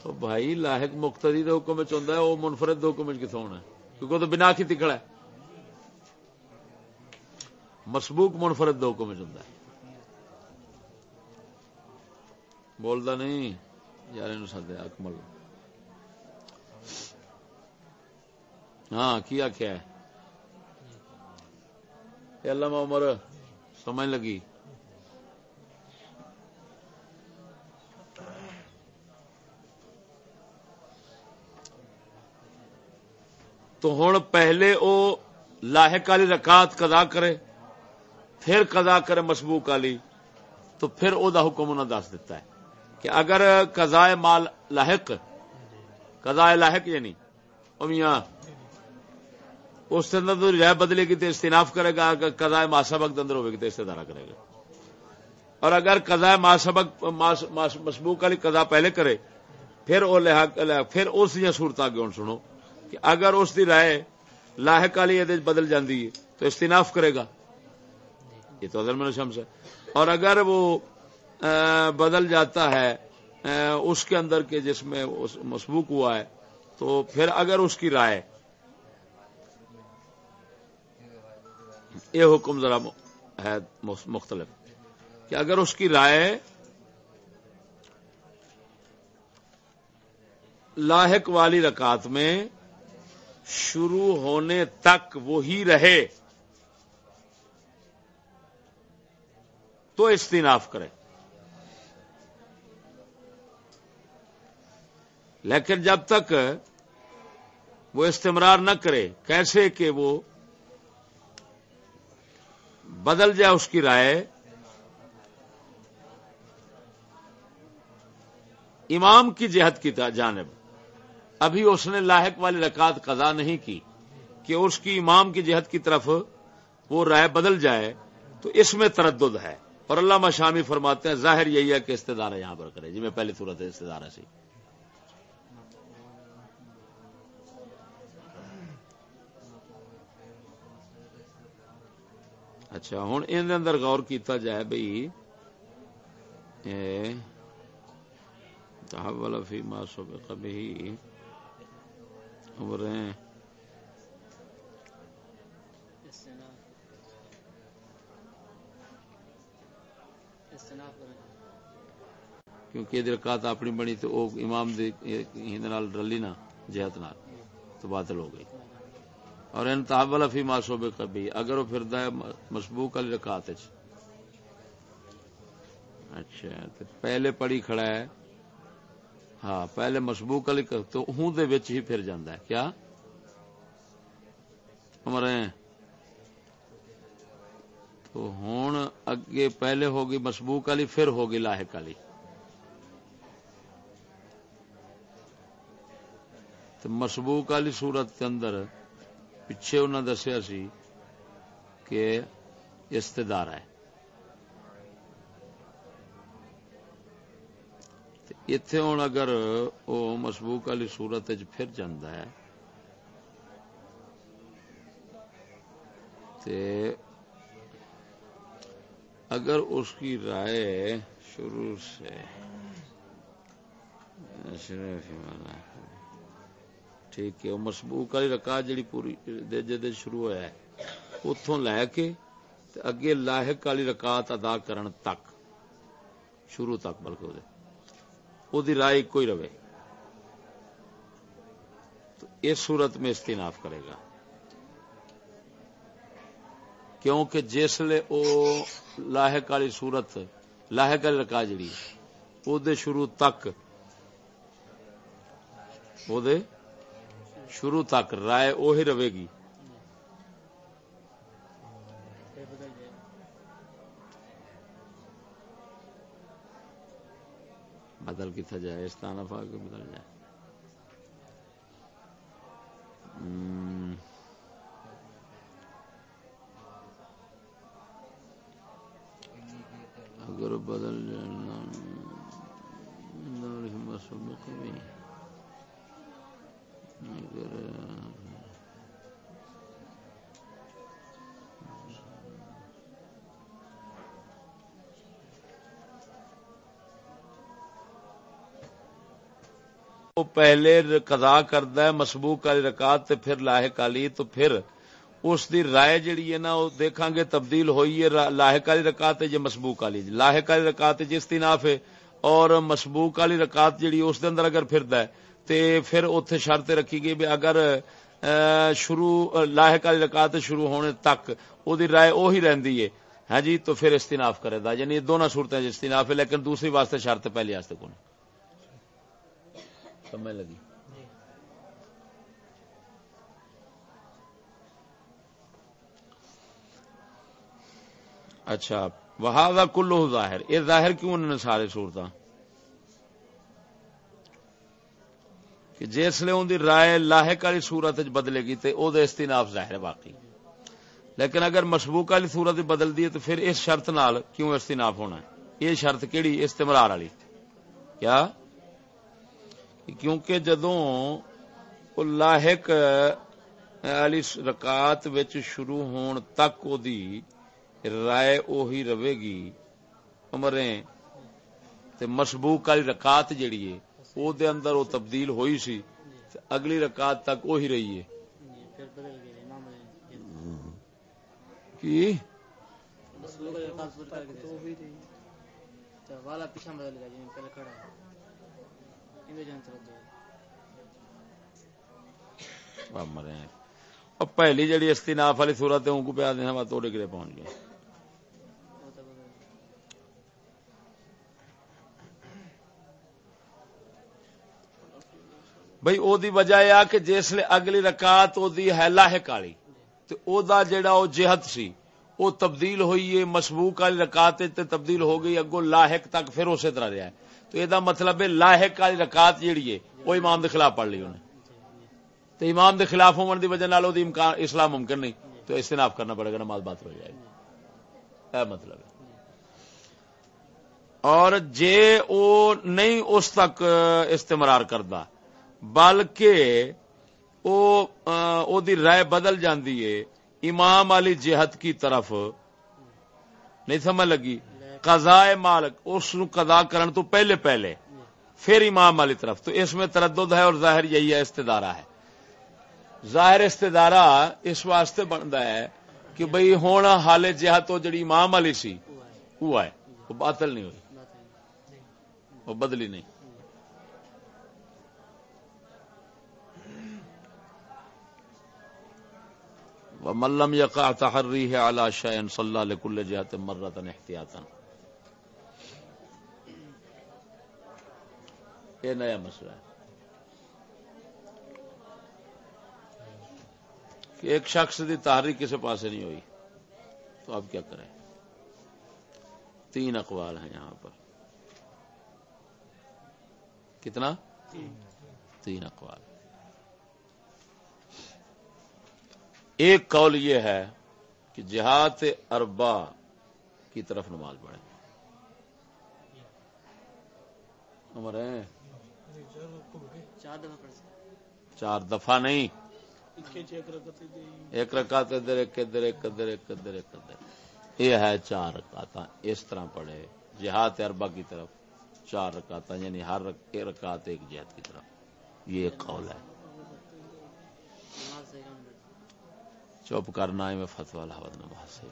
تو بھائی لاحق مقتدی دے حکم چاہتا ہے وہ منفرد دے حکم کتوں ہونا کیونکہ وہ تو بنا کی تکڑا ہے۔ مسبوق منفرد دے حکم چاہتا ہے۔ بولتا نہیں یار سدے اکمل۔ ہاں کی آخیا ہے؟ علامہ عمر، سمجھ لگی؟ تو ہوں پہلے او لاحق والی رکعت قضا کرے، پھر قضا کرے مسبوق والی تو پھر او دا حکم انہوں دس دیتا ہے کہ اگر قضاء مال لاحق قضاء لاحق یعنی میاں اس کے اندر تو رائے بدلے گی تو استناف کرے گا، اگر قضاء ماسبق اندر ہوئے گی تو استدارہ کرے گا۔ اور اگر قضاء ماسبق مسبوق والی قضا پہلے کرے، پھر وہ پھر اس دیا صورت آگے ہوں سنو کہ اگر اس دی رائے لاحق والی یہ بدل جاندی ہے، تو استناف کرے گا۔ یہ تو ادر میں شمس ہے اور اگر وہ بدل جاتا ہے اس کے اندر کے جس میں مسبوق ہوا ہے، تو پھر اگر اس کی رائے یہ حکم ذرا ہے مختلف کہ اگر اس کی رائے لاحق والی رکعت میں شروع ہونے تک وہی رہے تو استناف کرے لیکن جب تک وہ استمرار نہ کرے، کیسے کہ وہ بدل جائے اس کی رائے۔ امام کی جہت کی جانب۔ ابھی اس نے لاحق والی رکعت قضا نہیں کی کہ اس کی امام کی جہت کی طرف وہ رائے بدل جائے، تو اس میں تردد ہے۔ اور اللہ شامی فرماتے ہیں، ظاہر یہی ہے کہ استدار یہاں پر کرے۔ جی میں پہلی صورت ہے استدار سی اچھا ہوں ان اندر غور کیتا جائے بھائی والا فی ماسو کبھی عمریں کیونکہ یہ رکعت اپنی بنی تو وہ امام رلی نا، جہت نال، تو باطل ہو گئی۔ اور انتہا والا فی ماسوبے کبھی اگر وہ پھر مسبوق والی رکعت اچھا تو پہلے پڑی کھڑا ہے۔ ہاں پہلے مسبوق والی تو ہوں دے وچ ہی پھر جاندہ ہے۔ کیا؟ ہمارے تو ہوں اگے پہلے ہوگی مسبوق والی پھر ہوگی لاحق والی تو مسبوق والی صورت کے اندر پچھے انہوں نے دسیا سی کہ استدار ہے اتے ہوں اگر وہ مسبوق والی صورت پھر جانا ہے تے اگر اس کی رائے شروع سے شروع ٹھیک ہے مسبوق والی رکا جی پوری جی شروع ہوا ہے اتوں لے کے اگے لاحق والی رکاط ادا کرن تک، شروع تک بلکہ وہ رائے کوئی رہے۔ تو اس صورت میں استناف کرے گا۔ کیونکہ جسے وہ لاحق والی صورت، لاحق والی رکا جڑی وہ شروع تک، وہ شروع تک رائے وہی رہے گی۔ بدل کتنا جائے، اس طرح پا کے بدل جائے۔ اگر بدل جانا بھی پہلے قضا کرتا ہے، مسبوق والی رکعت تے پھر لاحق علی، تو پھر اس دی رائے جڑی ہے نا، وہ دیکھا گے تبدیل ہوئی ہے لاحق والی رکعت جی مسبوق والی لاحق والی رکعت جس دناف ہے، اور مسبوق والی رکعت جڑی اس دے اندر اگر پھردا ہے تے پھر اوتھے شرط رکھی گئی بھی اگر شروع، لاحق والی رکعت شروع ہونے تک او دی رائے وہی رہندی ہے۔ ہاں جی تو پھر استناف کرے دا۔ یعنی دونوں صورتیں استناف ہے، لیکن دوسری واسطے شرط پہلی واسطے کون سمجھ لگی؟ اچھا وہ کلو ظاہر۔ یہ ظاہر کیوں انہوں نے سارے صورت کہ جس جسے ان کی رائے لاہک والی سورت بدلے گی تو وہ استناف ظاہر ہے باقی لیکن اگر مسبوق والی سورت بدل دی تو پھر اس شرط نال کیوں استناف ہونا ہے؟ یہ شرط کیڑی استمرار والی؟ کیا؟ کیونکہ جدوں لاحق علی رکات شروع ہون تک او دی رائے اوہی رہے گی، عمریں، تے مسبوق والی رکات جیڑی ہے او دے اندر او تبدیل ہوئی سی اگلی رکات تک وہی رہی ہے۔ کی؟ پہلی جڑی استناف والی سورت ہے ان کو پیا دینا تو ڈگرے پہنچ گئے۔ بھائی او دی وجہ یہ کہ جسے اگلی رکعت او دی ہے لاحق والی تے او دا جڑا او جہت سی، او تبدیل ہوئی ہے مسبوق والی رکعت تے تبدیل ہو گئی اگو لاحق تک پھر اسی طرح رہا ہے۔ تو یہ مطلب ہے لاحق والی رکعت جیڑی ہے، وہ امام دے خلاف پڑھ لی انہیں تو امام دے خلاف ہون دی وجہ نال او دی امکان اسلام ممکن نہیں، تو استناف کرنا پڑے گا، نماز بات ہو جائے گی۔ اے مطلب ہے۔ اور جے او نہیں اس تک استمرار کردا بلکہ او او دی رائے بدل جاندی ہے۔ امام علی جہت کی طرف۔ نہیں سمجھ لگی؟ قضاء مالک، اس نو قضا کرن تو پہلے پہلے۔ پھر امام علی طرف۔ تو اس میں تردد ہے اور ظاہر یہی ہے، استدارہ ہے۔ ظاہر استدارہ اس واسطے بنتا ہے کہ بھئی ہونا حال جہت جڑی امام علی سی، وہ ہے۔ وہ باطل نہیں ہوئی۔ وہ بدلی نہیں۔ ملم یقا تحری ہے اعلی شعین صلی اللہ کل جہت مرتن احتیاط یہ نیا مسئلہ ہے. کہ ایک شخص کی تحریک کسی پاس نہیں ہوئی، تو اب کیا کریں؟ تین اقوال ہیں یہاں پر. کتنا؟ تین اقوال. ایک قول یہ ہے کہ جہاد اربا کی طرف نماز پڑھے چار دفعہ نہیں۔ ایک رکعت ادھر، ایک ادھر ایک ادھر ایک ادھر ایک ادھر۔ یہ ہے چار رکعت اس طرح پڑھے جہاد اربا کی طرف چار رکعت یعنی ہر رکعت ایک جہاد کی طرف۔ یہ ایک قول ہے۔ چپ کرنا ہے، میں فتوا لاہور نماز سے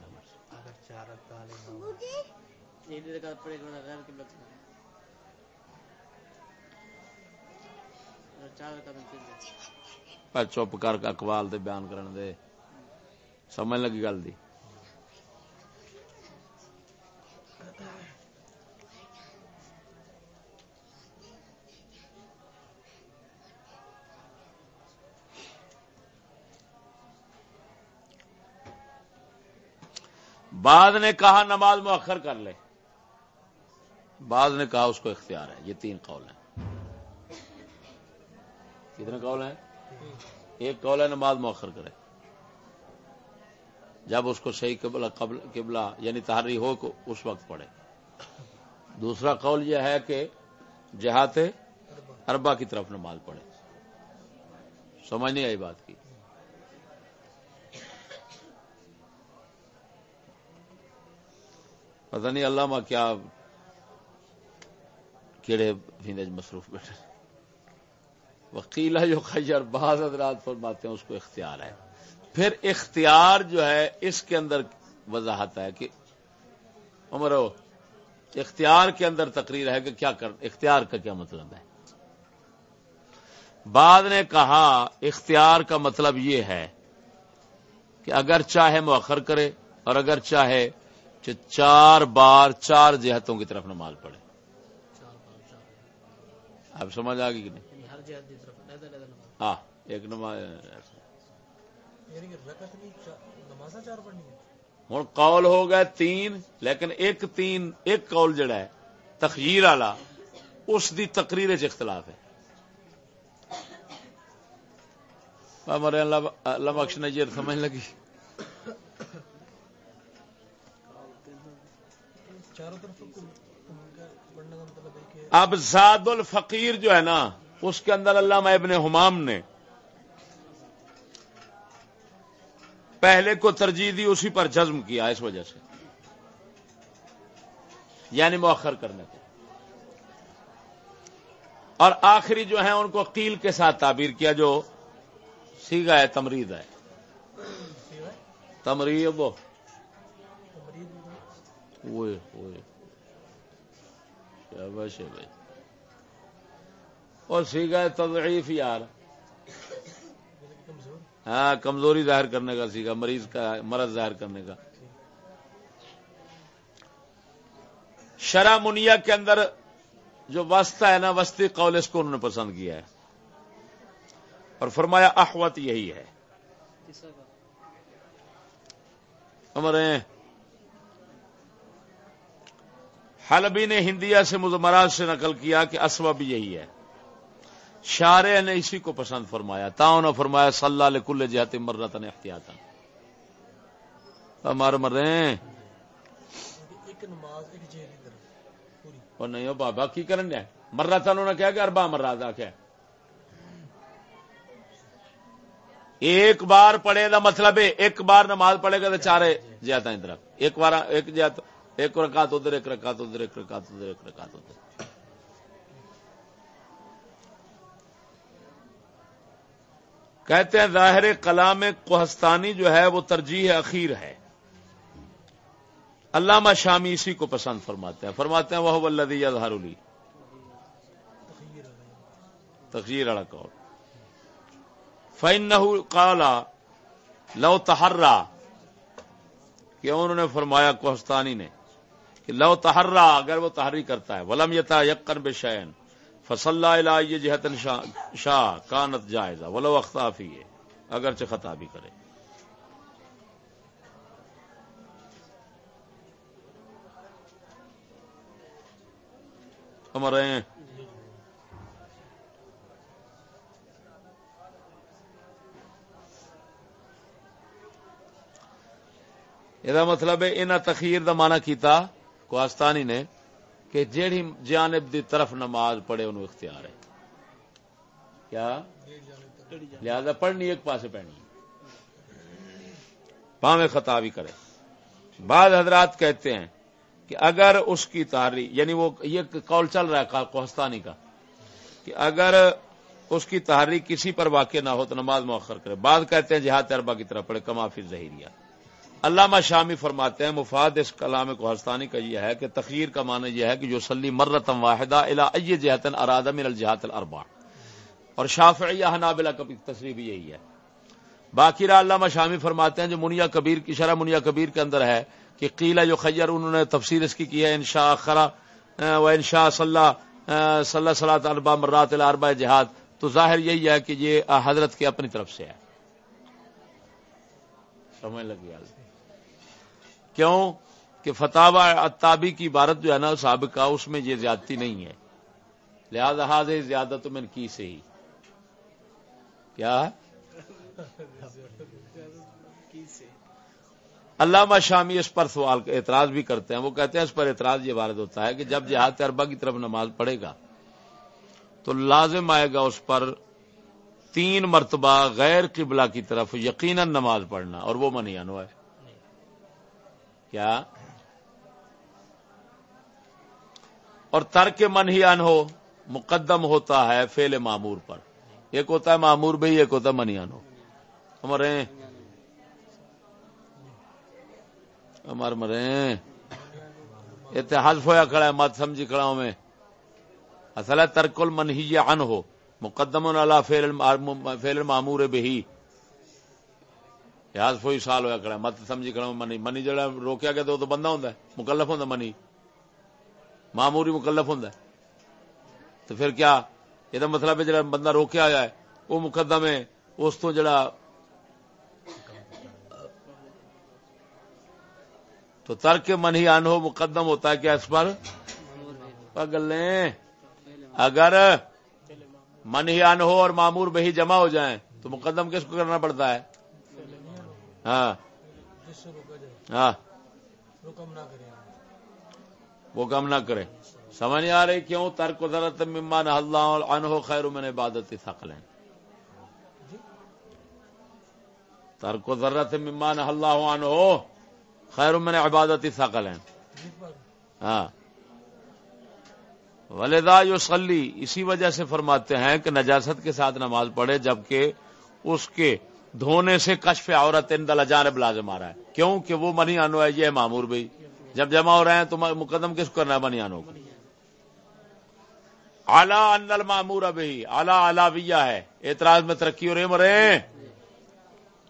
چپ کر کے اقوال دے بیان کرن دے۔ سمجھ لگی گل دی؟ بعد نے کہا نماز مؤخر کر لے۔ بعد نے کہا اس کو اختیار ہے۔ یہ تین قول ہیں۔ کتنے قول ہیں؟ ایک قول ہے نماز مؤخر کرے۔ جب اس کو صحیح قبلہ، قبل، قبلہ یعنی تحری ہو کو اس وقت پڑھے۔ دوسرا قول یہ ہے کہ جہات اربا کی طرف نماز پڑھے۔ سمجھ نہیں آئی بات کی۔ پتہ نہیں اللہ کیا کیڑے مصروف بیٹھے وکیلا جو خیر بعض حضرات فرماتے ہیں اس کو اختیار ہے۔ پھر اختیار جو ہے اس کے اندر وضاحت ہے کہ عمرو اختیار کے اندر تقریر ہے کہ کیا کر، اختیار کا کیا مطلب ہے۔ بعد نے کہا اختیار کا مطلب یہ ہے کہ اگر چاہے مؤخر کرے اور اگر چاہے کہ چار بار چار جہتوں کی طرف نماز پڑھے اب سمجھ آ گئی کہ نہیں؟ ہاں ایک نماز۔ یعنی ہوں قول ہو گئے تین لیکن ایک تین ایک قول جڑا ہے تخیر والا اس دی تقریر اختلاف ہے۔ ہمارے اللہ بخش نجیر سمجھ لگی۔ اب زاد الفقیر جو ہے نا اس کے اندر علامہ ابن حمام نے پہلے کو ترجیح دی اسی پر جزم کیا اس وجہ سے۔ یعنی مؤخر کرنے کو۔ اور آخری جو ہیں ان کو قیل کے ساتھ تعبیر کیا جو سیگا ہے تمرید ہے۔ تمرید اور سیگا تضعیف یار. ہاں کمزوری ظاہر کرنے کا سیکھا مریض کا مرض ظاہر کرنے کا۔ شرح منیا کے اندر جو وسطہ ہے نا وسطی قول اس کو انہوں نے پسند کیا ہے۔ اور فرمایا احوت یہی ہے۔ ہمارے حلبی نے ہندیا سے مزمراج سے نقل کیا کہ اسوا بھی یہی ہے۔ شارع نے اسی کو پسند فرمایا۔ تاؤں نے فرمایا صلی اللہ کل جہت مرت نے احتیاط۔ مر مر رہے اور نہیں بابا کی کرن ہے؟ مرا تھا انہوں نے کیا کہ اربا مرا دا کیا ایک بار پڑھے دا مطلب ہے ایک بار نماز پڑھے گا تو چارے جاتا ادھر ایک بار ایک جات ایک رکعت ادھر، ایک رکعت ادھر، ایک رکعت ادھر، ایک رکعت ادھر۔ کہتے ہیں ظاہر کلام کوہستانی جو ہے وہ ترجیح اخیر ہے۔ علامہ شامی اسی کو پسند فرماتے ہیں۔ فرماتے ہیں وہ ولدی اظہار علی تخیر کال فین کالا لو تہرا کہ انہوں نے فرمایا کوہستانی نے۔ کہ لو تہرا اگر وہ تحری کرتا ہے۔ ولم یتا یقن بے شین فصل یہ جہت شاہ، کانت جائزہ۔ ولو اختافی ہے اگرچہ خطا بھی کرے۔ ہمارے یہ مطلب ہے انہیں تخیر کا مانا کیتا۔ کوستانی نے کہ جیڑی جانب دی طرف نماز پڑھے انہوں اختیار ہے۔ کیا؟ لہذا پڑھنی ایک پاسے پڑھنی پاویں خطا بھی کرے۔ بعض حضرات کہتے ہیں کہ اگر اس کی تحری یعنی وہ یہ قول چل رہا ہے کوہستانی کا، کہ اگر اس کی تحریک کسی پر واقع نہ ہو تو نماز مؤخر کرے۔ بعد کہتے ہیں جہاد اربا کی طرف پڑھے کمافی ظہیریہ علامہ شامی فرماتے ہیں، مفاد اس کلام کو ہستانی کا یہ ہے کہ تخیر کا معنی یہ ہے کہ جو سلی مرتم واحدہ الا جہتن ارادہ من الجہات الاربع۔ اور شافعیہ حنابلہ کا تصریح بھی یہی ہے۔ باقی را علامہ شامی فرماتے ہیں، جو منیا کبیر کی شرح منیا کبیر کے اندر ہے کہ قیلہ جو خیر انہوں نے تفسیر اس کی کی ہے، انشاء خرا و انشاء صلی صلی صلاح اربا مرات الاربع جہاد۔ تو ظاہر یہی ہے کہ یہ حضرت کی اپنی طرف سے ہے۔ سمجھ لگی کیوں؟ کہ فتح اتابی کی عبارت جو ہے نا، سابقہ، اس میں یہ زیادتی نہیں ہے۔ لہذا حاض زیادہ تو میں کی سے ہی۔ کیا؟ علامہ شامی اس پر سوال، اعتراض بھی کرتے ہیں۔ وہ کہتے ہیں اس پر اعتراض یہ وارد ہوتا ہے کہ جب جہاد اربا کی طرف نماز پڑھے گا، تو لازم آئے گا اس پر تین مرتبہ غیر قبلہ کی طرف یقیناً نماز پڑھنا، اور وہ منی انو ہے۔ کیا؟ اور ترک من ہی ان ہو، مقدم ہوتا ہے فیل معمور پر۔ ایک ہوتا ہے معمور بھائی ایک ہوتا ہے منی ان ہو ہمارے ہمارے مرے اتحاد ہوا کھڑا ہے، مت سمجھی کھڑا ہوں میں۔ اصل ہے ترکل من ہی ان ہو۔ مقدم فیل معمور بہی یاد فوئی سال ہوا کھڑا مت سمجھی کھڑا منی منی جڑا روکیا گیا تو تو بندہ ہوں مکلف ہوں منی۔ معموری مکلف ہوں تو پھر کیا؟ یہ مطلب ہے جڑا بندہ روکیا گیا ہے، وہ مقدم ہے، اس تو جڑا تو ترک من ہی آن ہو مقدم ہوتا ہے کیا اس پر؟ گلیں اگر من ہی آن ہو اور معمور بہی جمع ہو جائیں تو مقدم کس کو کرنا پڑتا ہے؟ ہاں۔ ہاں۔ وہ کم نہ کرے۔ سمجھ نہیں آ رہی کیوں؟ ترک ذرت ممان اللہ عنہ خیر من عبادت ثقل ہیں ترک ذرت ممان اللہ عنہ خیر من عبادت ثقل ہاں۔ ولدا یوسلی اسی وجہ سے فرماتے ہیں کہ نجاست کے ساتھ نماز پڑھے جبکہ اس کے دھونے سے کشف عورت ان دل جانب لازم آ رہا ہے۔ کیوں؟ کہ وہ منی آنو ہے، یہ معمور بھائی۔ جب جمع ہو رہے ہیں تو مقدم کس کو کرنا ہے؟ منی آنو کو۔ اعلی ان معمور ابھی اعلی اعلیٰ ہے۔ اعتراض میں ترقی ہو رہے مرے۔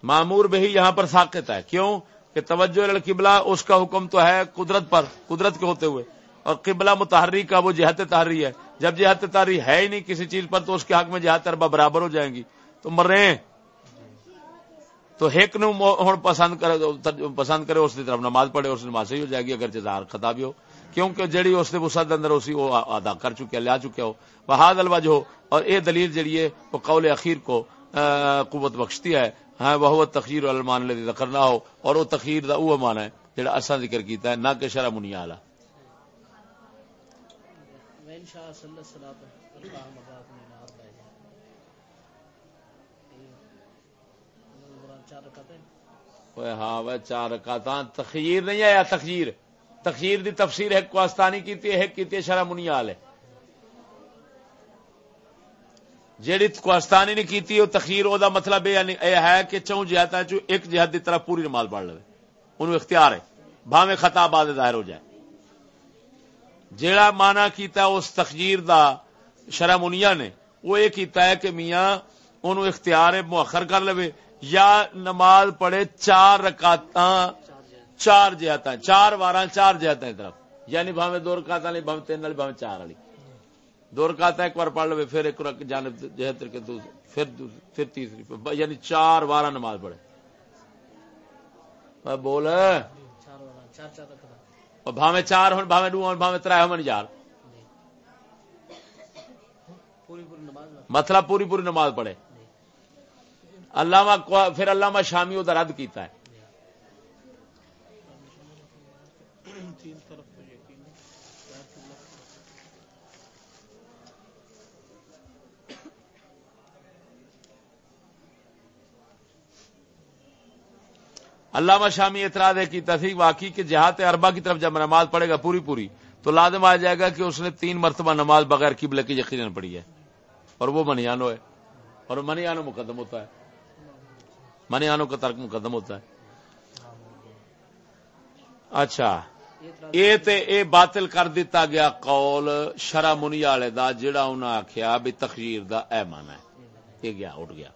معمور بہی یہاں پر ساکت ہے۔ کیوں؟ کہ توجہ قبلہ اس کا حکم تو ہے قدرت پر، قدرت کے ہوتے ہوئے۔ اور قبلہ متحری کا وہ جہت تحری ہے۔ جب جہت تحری ہے ہی نہیں کسی چیز پر تو اس کے حق میں جہت اربا برابر ہو جائیں گی۔ تو مر رہے ہیں تو ہیک نو پسند کرے پسند کرے اس کی طرف، نماز پڑھے اس نماز صحیح ہو جائے گی، اگر جزار خطا بھی ہو۔ کیونکہ جڑی اس نے وسعت اندر اسی وہ ادا کر چکے لیا چکے ہو۔ بحاد الوج ہو۔ اور اے دلیل جڑی ہے، وہ قول اخیر کو قوت بخشتی ہے۔ ہاں وہ تخیر المان کرنا ہو اور وہ تخیر دا وہ مان ہے، جڑا اصا ذکر کیتا ہے، نہ کہ شرح منیا شاہ والا ہاں وہ چار رکعت تخیر نہیں آیا تخیر تخیر دی تفسیر ہے کوستانی کی ہے کی شرح منیال ہے۔ جیڑی کوستانی نے کیتی وہ تخیر او دا مطلب یعنی اے ہے کہ چون جہت ہے جو ایک جہت دی طرف پوری نماز پڑھ لے انہوں اختیار ہے، بھاویں خطا بعد ظاہر ہو جائے جیڑا مانا کیتا ہے اس تخیر دا شرح منیا نے، وہ یہ کیتا ہے کہ میاں انہوں اختیار مؤخر کر لے یا نماز پڑھے چار رکعت چار جہت چار وار چار جہت طرف۔ یعنی بھاوے دو رکعت والی بھاوے تین والی بھاوے چار والی۔ دو رکعت ایک بار پڑھ لو پھر ایک جانب جہت کے پھر پھر تیسری یعنی چار وار نماز پڑھے۔ بول چار بھاوے چار ہون بھاوے دو ہون بھاوے ترائے ہون یار. مطلب پوری پوری نماز پڑھے. علامہ پھر علامہ شامی وہ رد کیتا ہے. علامہ شامی اعتراض کی واقعی کہ جہاد اربا کی طرف جب نماز پڑھے گا پوری پوری، تو لازم آ جائے گا کہ اس نے تین مرتبہ نماز بغیر قبلہ کی یقین پڑھی ہے۔ اور وہ منیانو ہے۔ اور منیانو مقدم ہوتا ہے۔ منیانو کا ترک مقدم ہوتا ہے۔ اچھا۔ اے تے اے باطل کر دیتا گیا قول شرع منی والے دا جڑا انہاں آکھیا بھی تخیر دا اے مانا ہے۔ یہ گیا، اٹھ گیا۔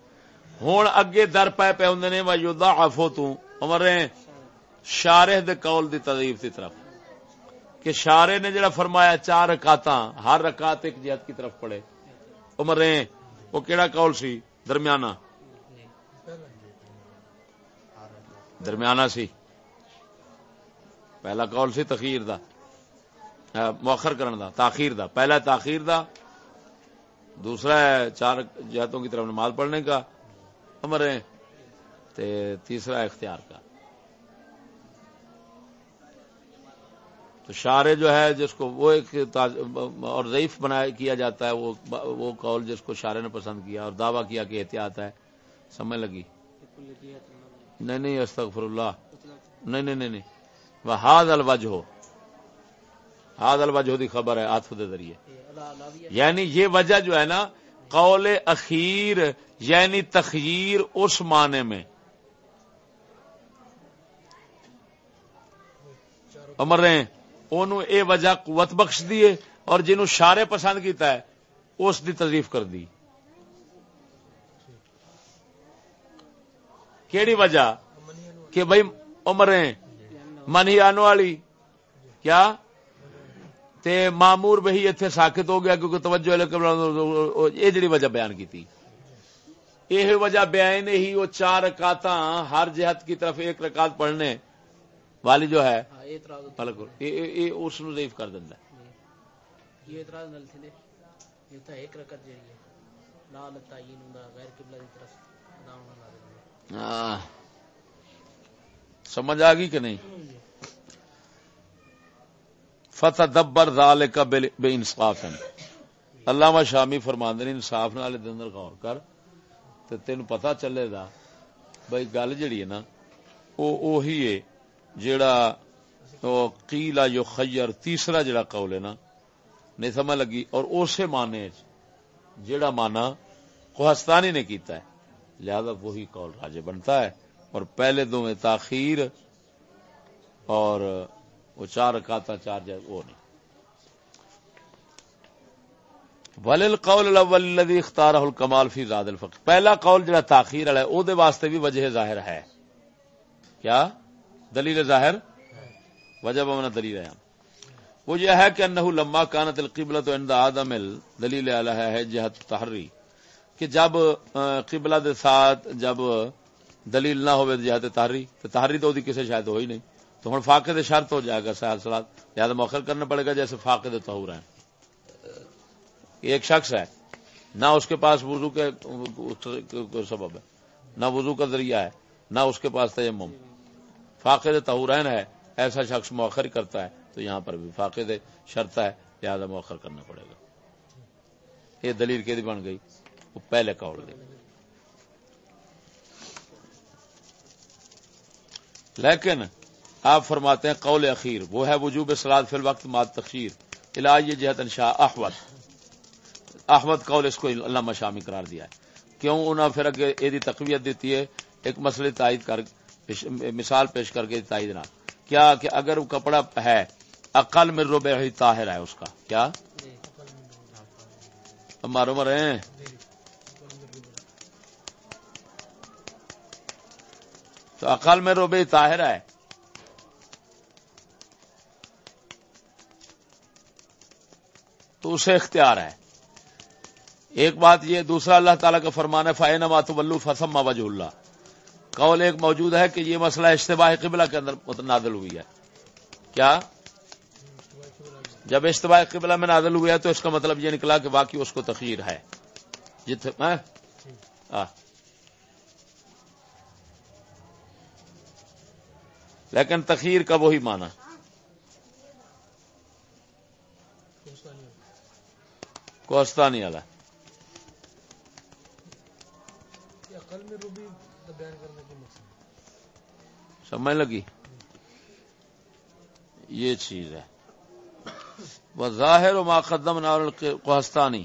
ہن اگے در پے پے ہوندے نے، وا یضاعفو تو عمر شارح دے قول دی تضعیف دی طرف۔ کہ شارح نے جڑا فرمایا چار رکعتاں، ہر رکعت ایک جہت کی طرف پڑے۔ عمر وہ کیڑا قول سی؟ درمیانہ۔ درمیانہ سی۔ پہلا قول سی تخیر دا مؤخر کرن دا، تاخیر دا۔ پہلا تاخیر دا، دوسرا ہے چار جہتوں کی طرف نماز پڑھنے کا۔ امر ہے تیسرا اختیار کا۔ تو شارے جو ہے جس کو وہ ایک اور ضعیف بنا کیا جاتا ہے، وہ وہ قول جس کو شارے نے پسند کیا اور دعویٰ کیا کہ احتیاط ہے۔ سمجھ لگی؟ نہیں نہیں، استغفر اللہ۔ نہیں نہیں نہیں وہ ہاد الوج ہو ہاد الوج ہو دی خبر ہے آتف دے ذریعے۔ یعنی یہ وجہ جو ہے نا قول اخیر یعنی تخیر اس معنی میں۔ امر رہے اے وجہ قوت بخش دیے اور جنہوں شارے پسند کیتا ہے، اس دی تذریف کر دی۔ کیڑی وجہ؟ کہ بھائی عمریں منی آنو والی، کیا؟ تے مامور بہی اتنے ساکت ہو گیا کیونکہ توجہ یہ جڑی وجہ بیان کی تھی۔ یہ وجہ بیان ہی وہ چار رکعت ہر جہت کی طرف ایک رکعت پڑھنے والی جو ہے اس ضعیف کر دینا۔ ہاں۔ سمجھ آ گئی کہ نہیں؟ فتح دبر دال کا بے انصاف ہے علامہ شامی فرماندے انصاف نال اندر غور کر، تے تین پتا چلے گا بھائی گل جڑی ہے نا وہ ہے جیڑا قیلا جو خیر تیسرا جڑا قول ہے نا، نہیں سمجھ لگی، اور اسے مانے جیڑا مانا کوہستانی نے کیتا ہے، لہذا وہی قول راجے بنتا ہے، اور پہلے دو میں تاخیر اور وہ چار رکاتا چار جائے وہ نہیں۔ ولل قول الاول الذي اختاره الكمال في زاد الفقر پہلا قول جڑا تاخیر والا ہے، او دے واسطے بھی وجہ ظاہر ہے۔ کیا؟ دلیل ظاہر؟ وجہ بمنا دلیل ہے۔ وہ یہ ہے کہ انه لما كانت القبلة عند آدم دلیل علی ہے جہت تحری۔ کہ جب قبلہ دے ساتھ جب دلیل نہ ہوئے جہت تحری، تو تحری تو دی کسے شاید ہوئی نہیں۔ تو ہن فاقد شرط ہو جائے گا سہل صلات لہذا مؤخر کرنا پڑے گا جیسے فاقد طہور ہیں۔ ایک شخص ہے۔ نہ اس کے پاس وضو کے سبب ہے۔ نہ وضو کا ذریعہ ہے۔ نہ اس کے پاس تیمم۔ فاقد تہورین ہے۔ ایسا شخص مؤخر کرتا ہے۔ تو یہاں پر بھی فاقد شرط ہے۔ لہذا مؤخر کرنا پڑے گا۔ یہ دلیل کی بن گئی۔ وہ پہلے کا گئی۔ لیکن آپ فرماتے ہیں قول اخیر، وہ ہے وجوب سلاد فی الوقت ماد تخیر علاج یہ جہت انشاء احمد احمد قول اس کو علامہ شامی قرار دیا ہے۔ کیوں؟ انہوں پھر اگے یہ تقویت دیتی ہے، ایک مسئلے تائید کر مثال پیش کر کے تائید نہ۔ کیا کہ اگر وہ کپڑا ہے عقل میں روبے ہی طاہر ہے اس کا۔ کیا؟ مارو مرے تو عقل میں روبے طاہر ہے۔ تو اسے اختیار ہے۔ ایک بات یہ، دوسرا اللہ تعالیٰ کا فرمان ہے فائن مات فسم وجہ اللہ قول ایک موجود ہے کہ یہ مسئلہ اشتباہ قبلہ کے اندر نادل ہوئی ہے۔ کیا؟ جب اشتباہ قبلہ میں نازل ہوا ہے تو اس کا مطلب یہ نکلا کہ باقی اس کو تخیر ہے۔ جت ہاں؟ ہاں۔ لیکن تخیر کا وہی مانا کوستانی والا سمجھ لگی؟ یہ چیز ہے۔ وہ ظاہر و ماقدم کوہستانی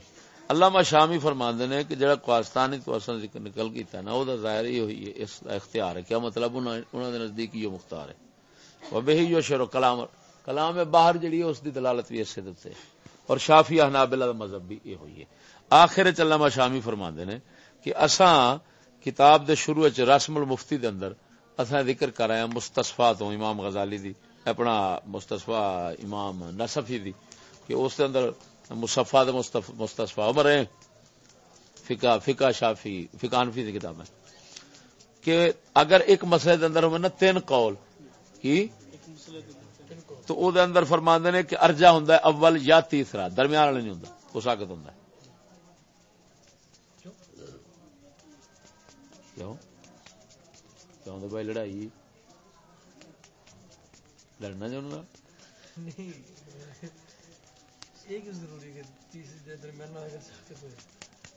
علامہ شامی فرماندے نے کہ جڑا کوہستانی تو اصل ذکر نکل گئی تھا نا وہ ظاہر ہی ہوئی ہے، اس اختیار ہے۔ کیا مطلب انہوں نے نزدیک یہ مختار ہے۔ وہ بے ہی شعر و کلام کلام باہر جڑی ہے، اس دی دلالت بھی اسے دیتے اور شافی احنابلہ دا مذہب بھی یہ ہوئی ہے۔ آخر علامہ شامی فرماندے نے کہ اساں کتاب دے شروع چ رسم المفتی دے اندر اساں ذکر کر رہے ہیں مستصفا تو امام غزالی دی، اپنا مستصفا امام نصفی دی، کہ اس دے اندر مصفا دے مستصفا عمر ہیں۔ فقہ فقہ شافی، فقہ انفی دی کتاب ہے۔ کہ اگر ایک مسئلے دے اندر ہوئے نا تین قول کی تو او دے اندر فرماندے نے کہ ارجا ہوندا ہے اول یا تیسرا درمیان والا نہیں ہوندا وہ ساکت ہوندا ہے۔ کیوں؟ کیوں بھائی لڑائی؟ لڑنا چاہنا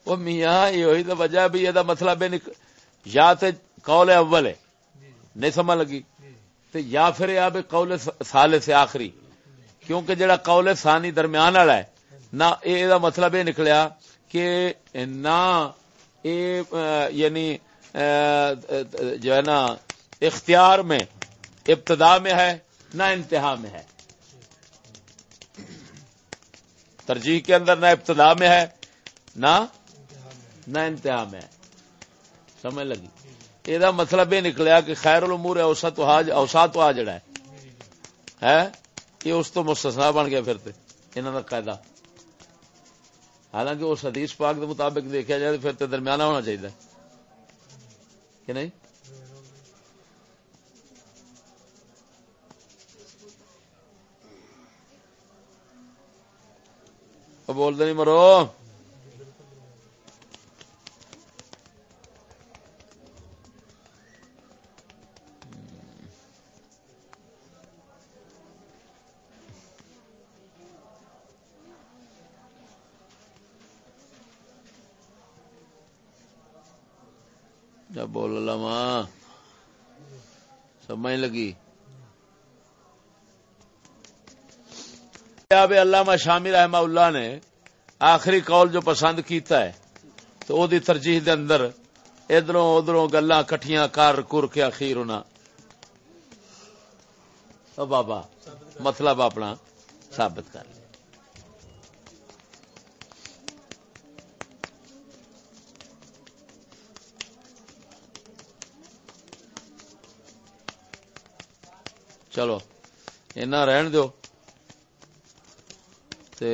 وہ میاں یہ تو وجہ بھی یہ مسئلہ بے نک یا تو قول اول ہے۔ نہیں سمجھ لگی۔ یا پھر یا بھی قول سال سے آخری، کیونکہ جڑا قول ثانی درمیان والا ہے، نہ یہ مطلب یہ نکلیا کہ نہ یعنی جو ہے نا، اختیار میں، ابتدا میں ہے، نہ انتہا میں ہے۔ ترجیح کے اندر نہ ابتدا میں ہے نہ انتہا میں ہے۔ سمجھ لگی؟ یہ مطلب یہ نکلیا کہ خیر الامور اوسط اوسا تو آ جڑا ہے یہ اس تو مستثنا بن گیا پھر انہوں کا قاعدہ حالانکہ اس حدیث پاک کے مطابق دیکھا جائے پھر تو درمیانہ ہونا چاہیے کہ نہیں بول دے نہیں مرو بول لما سمجھ لگی؟ اب علامہ شامی رحمہ اللہ نے آخری قول جو پسند کیتا ہے، تو او دی ترجیح دے اندر ادھروں ادھروں گلا کٹیاں کر کر کے اخیر ہونا۔ بابا مطلب اپنا ثابت کر۔ لیا چلو اینا رہن دو تے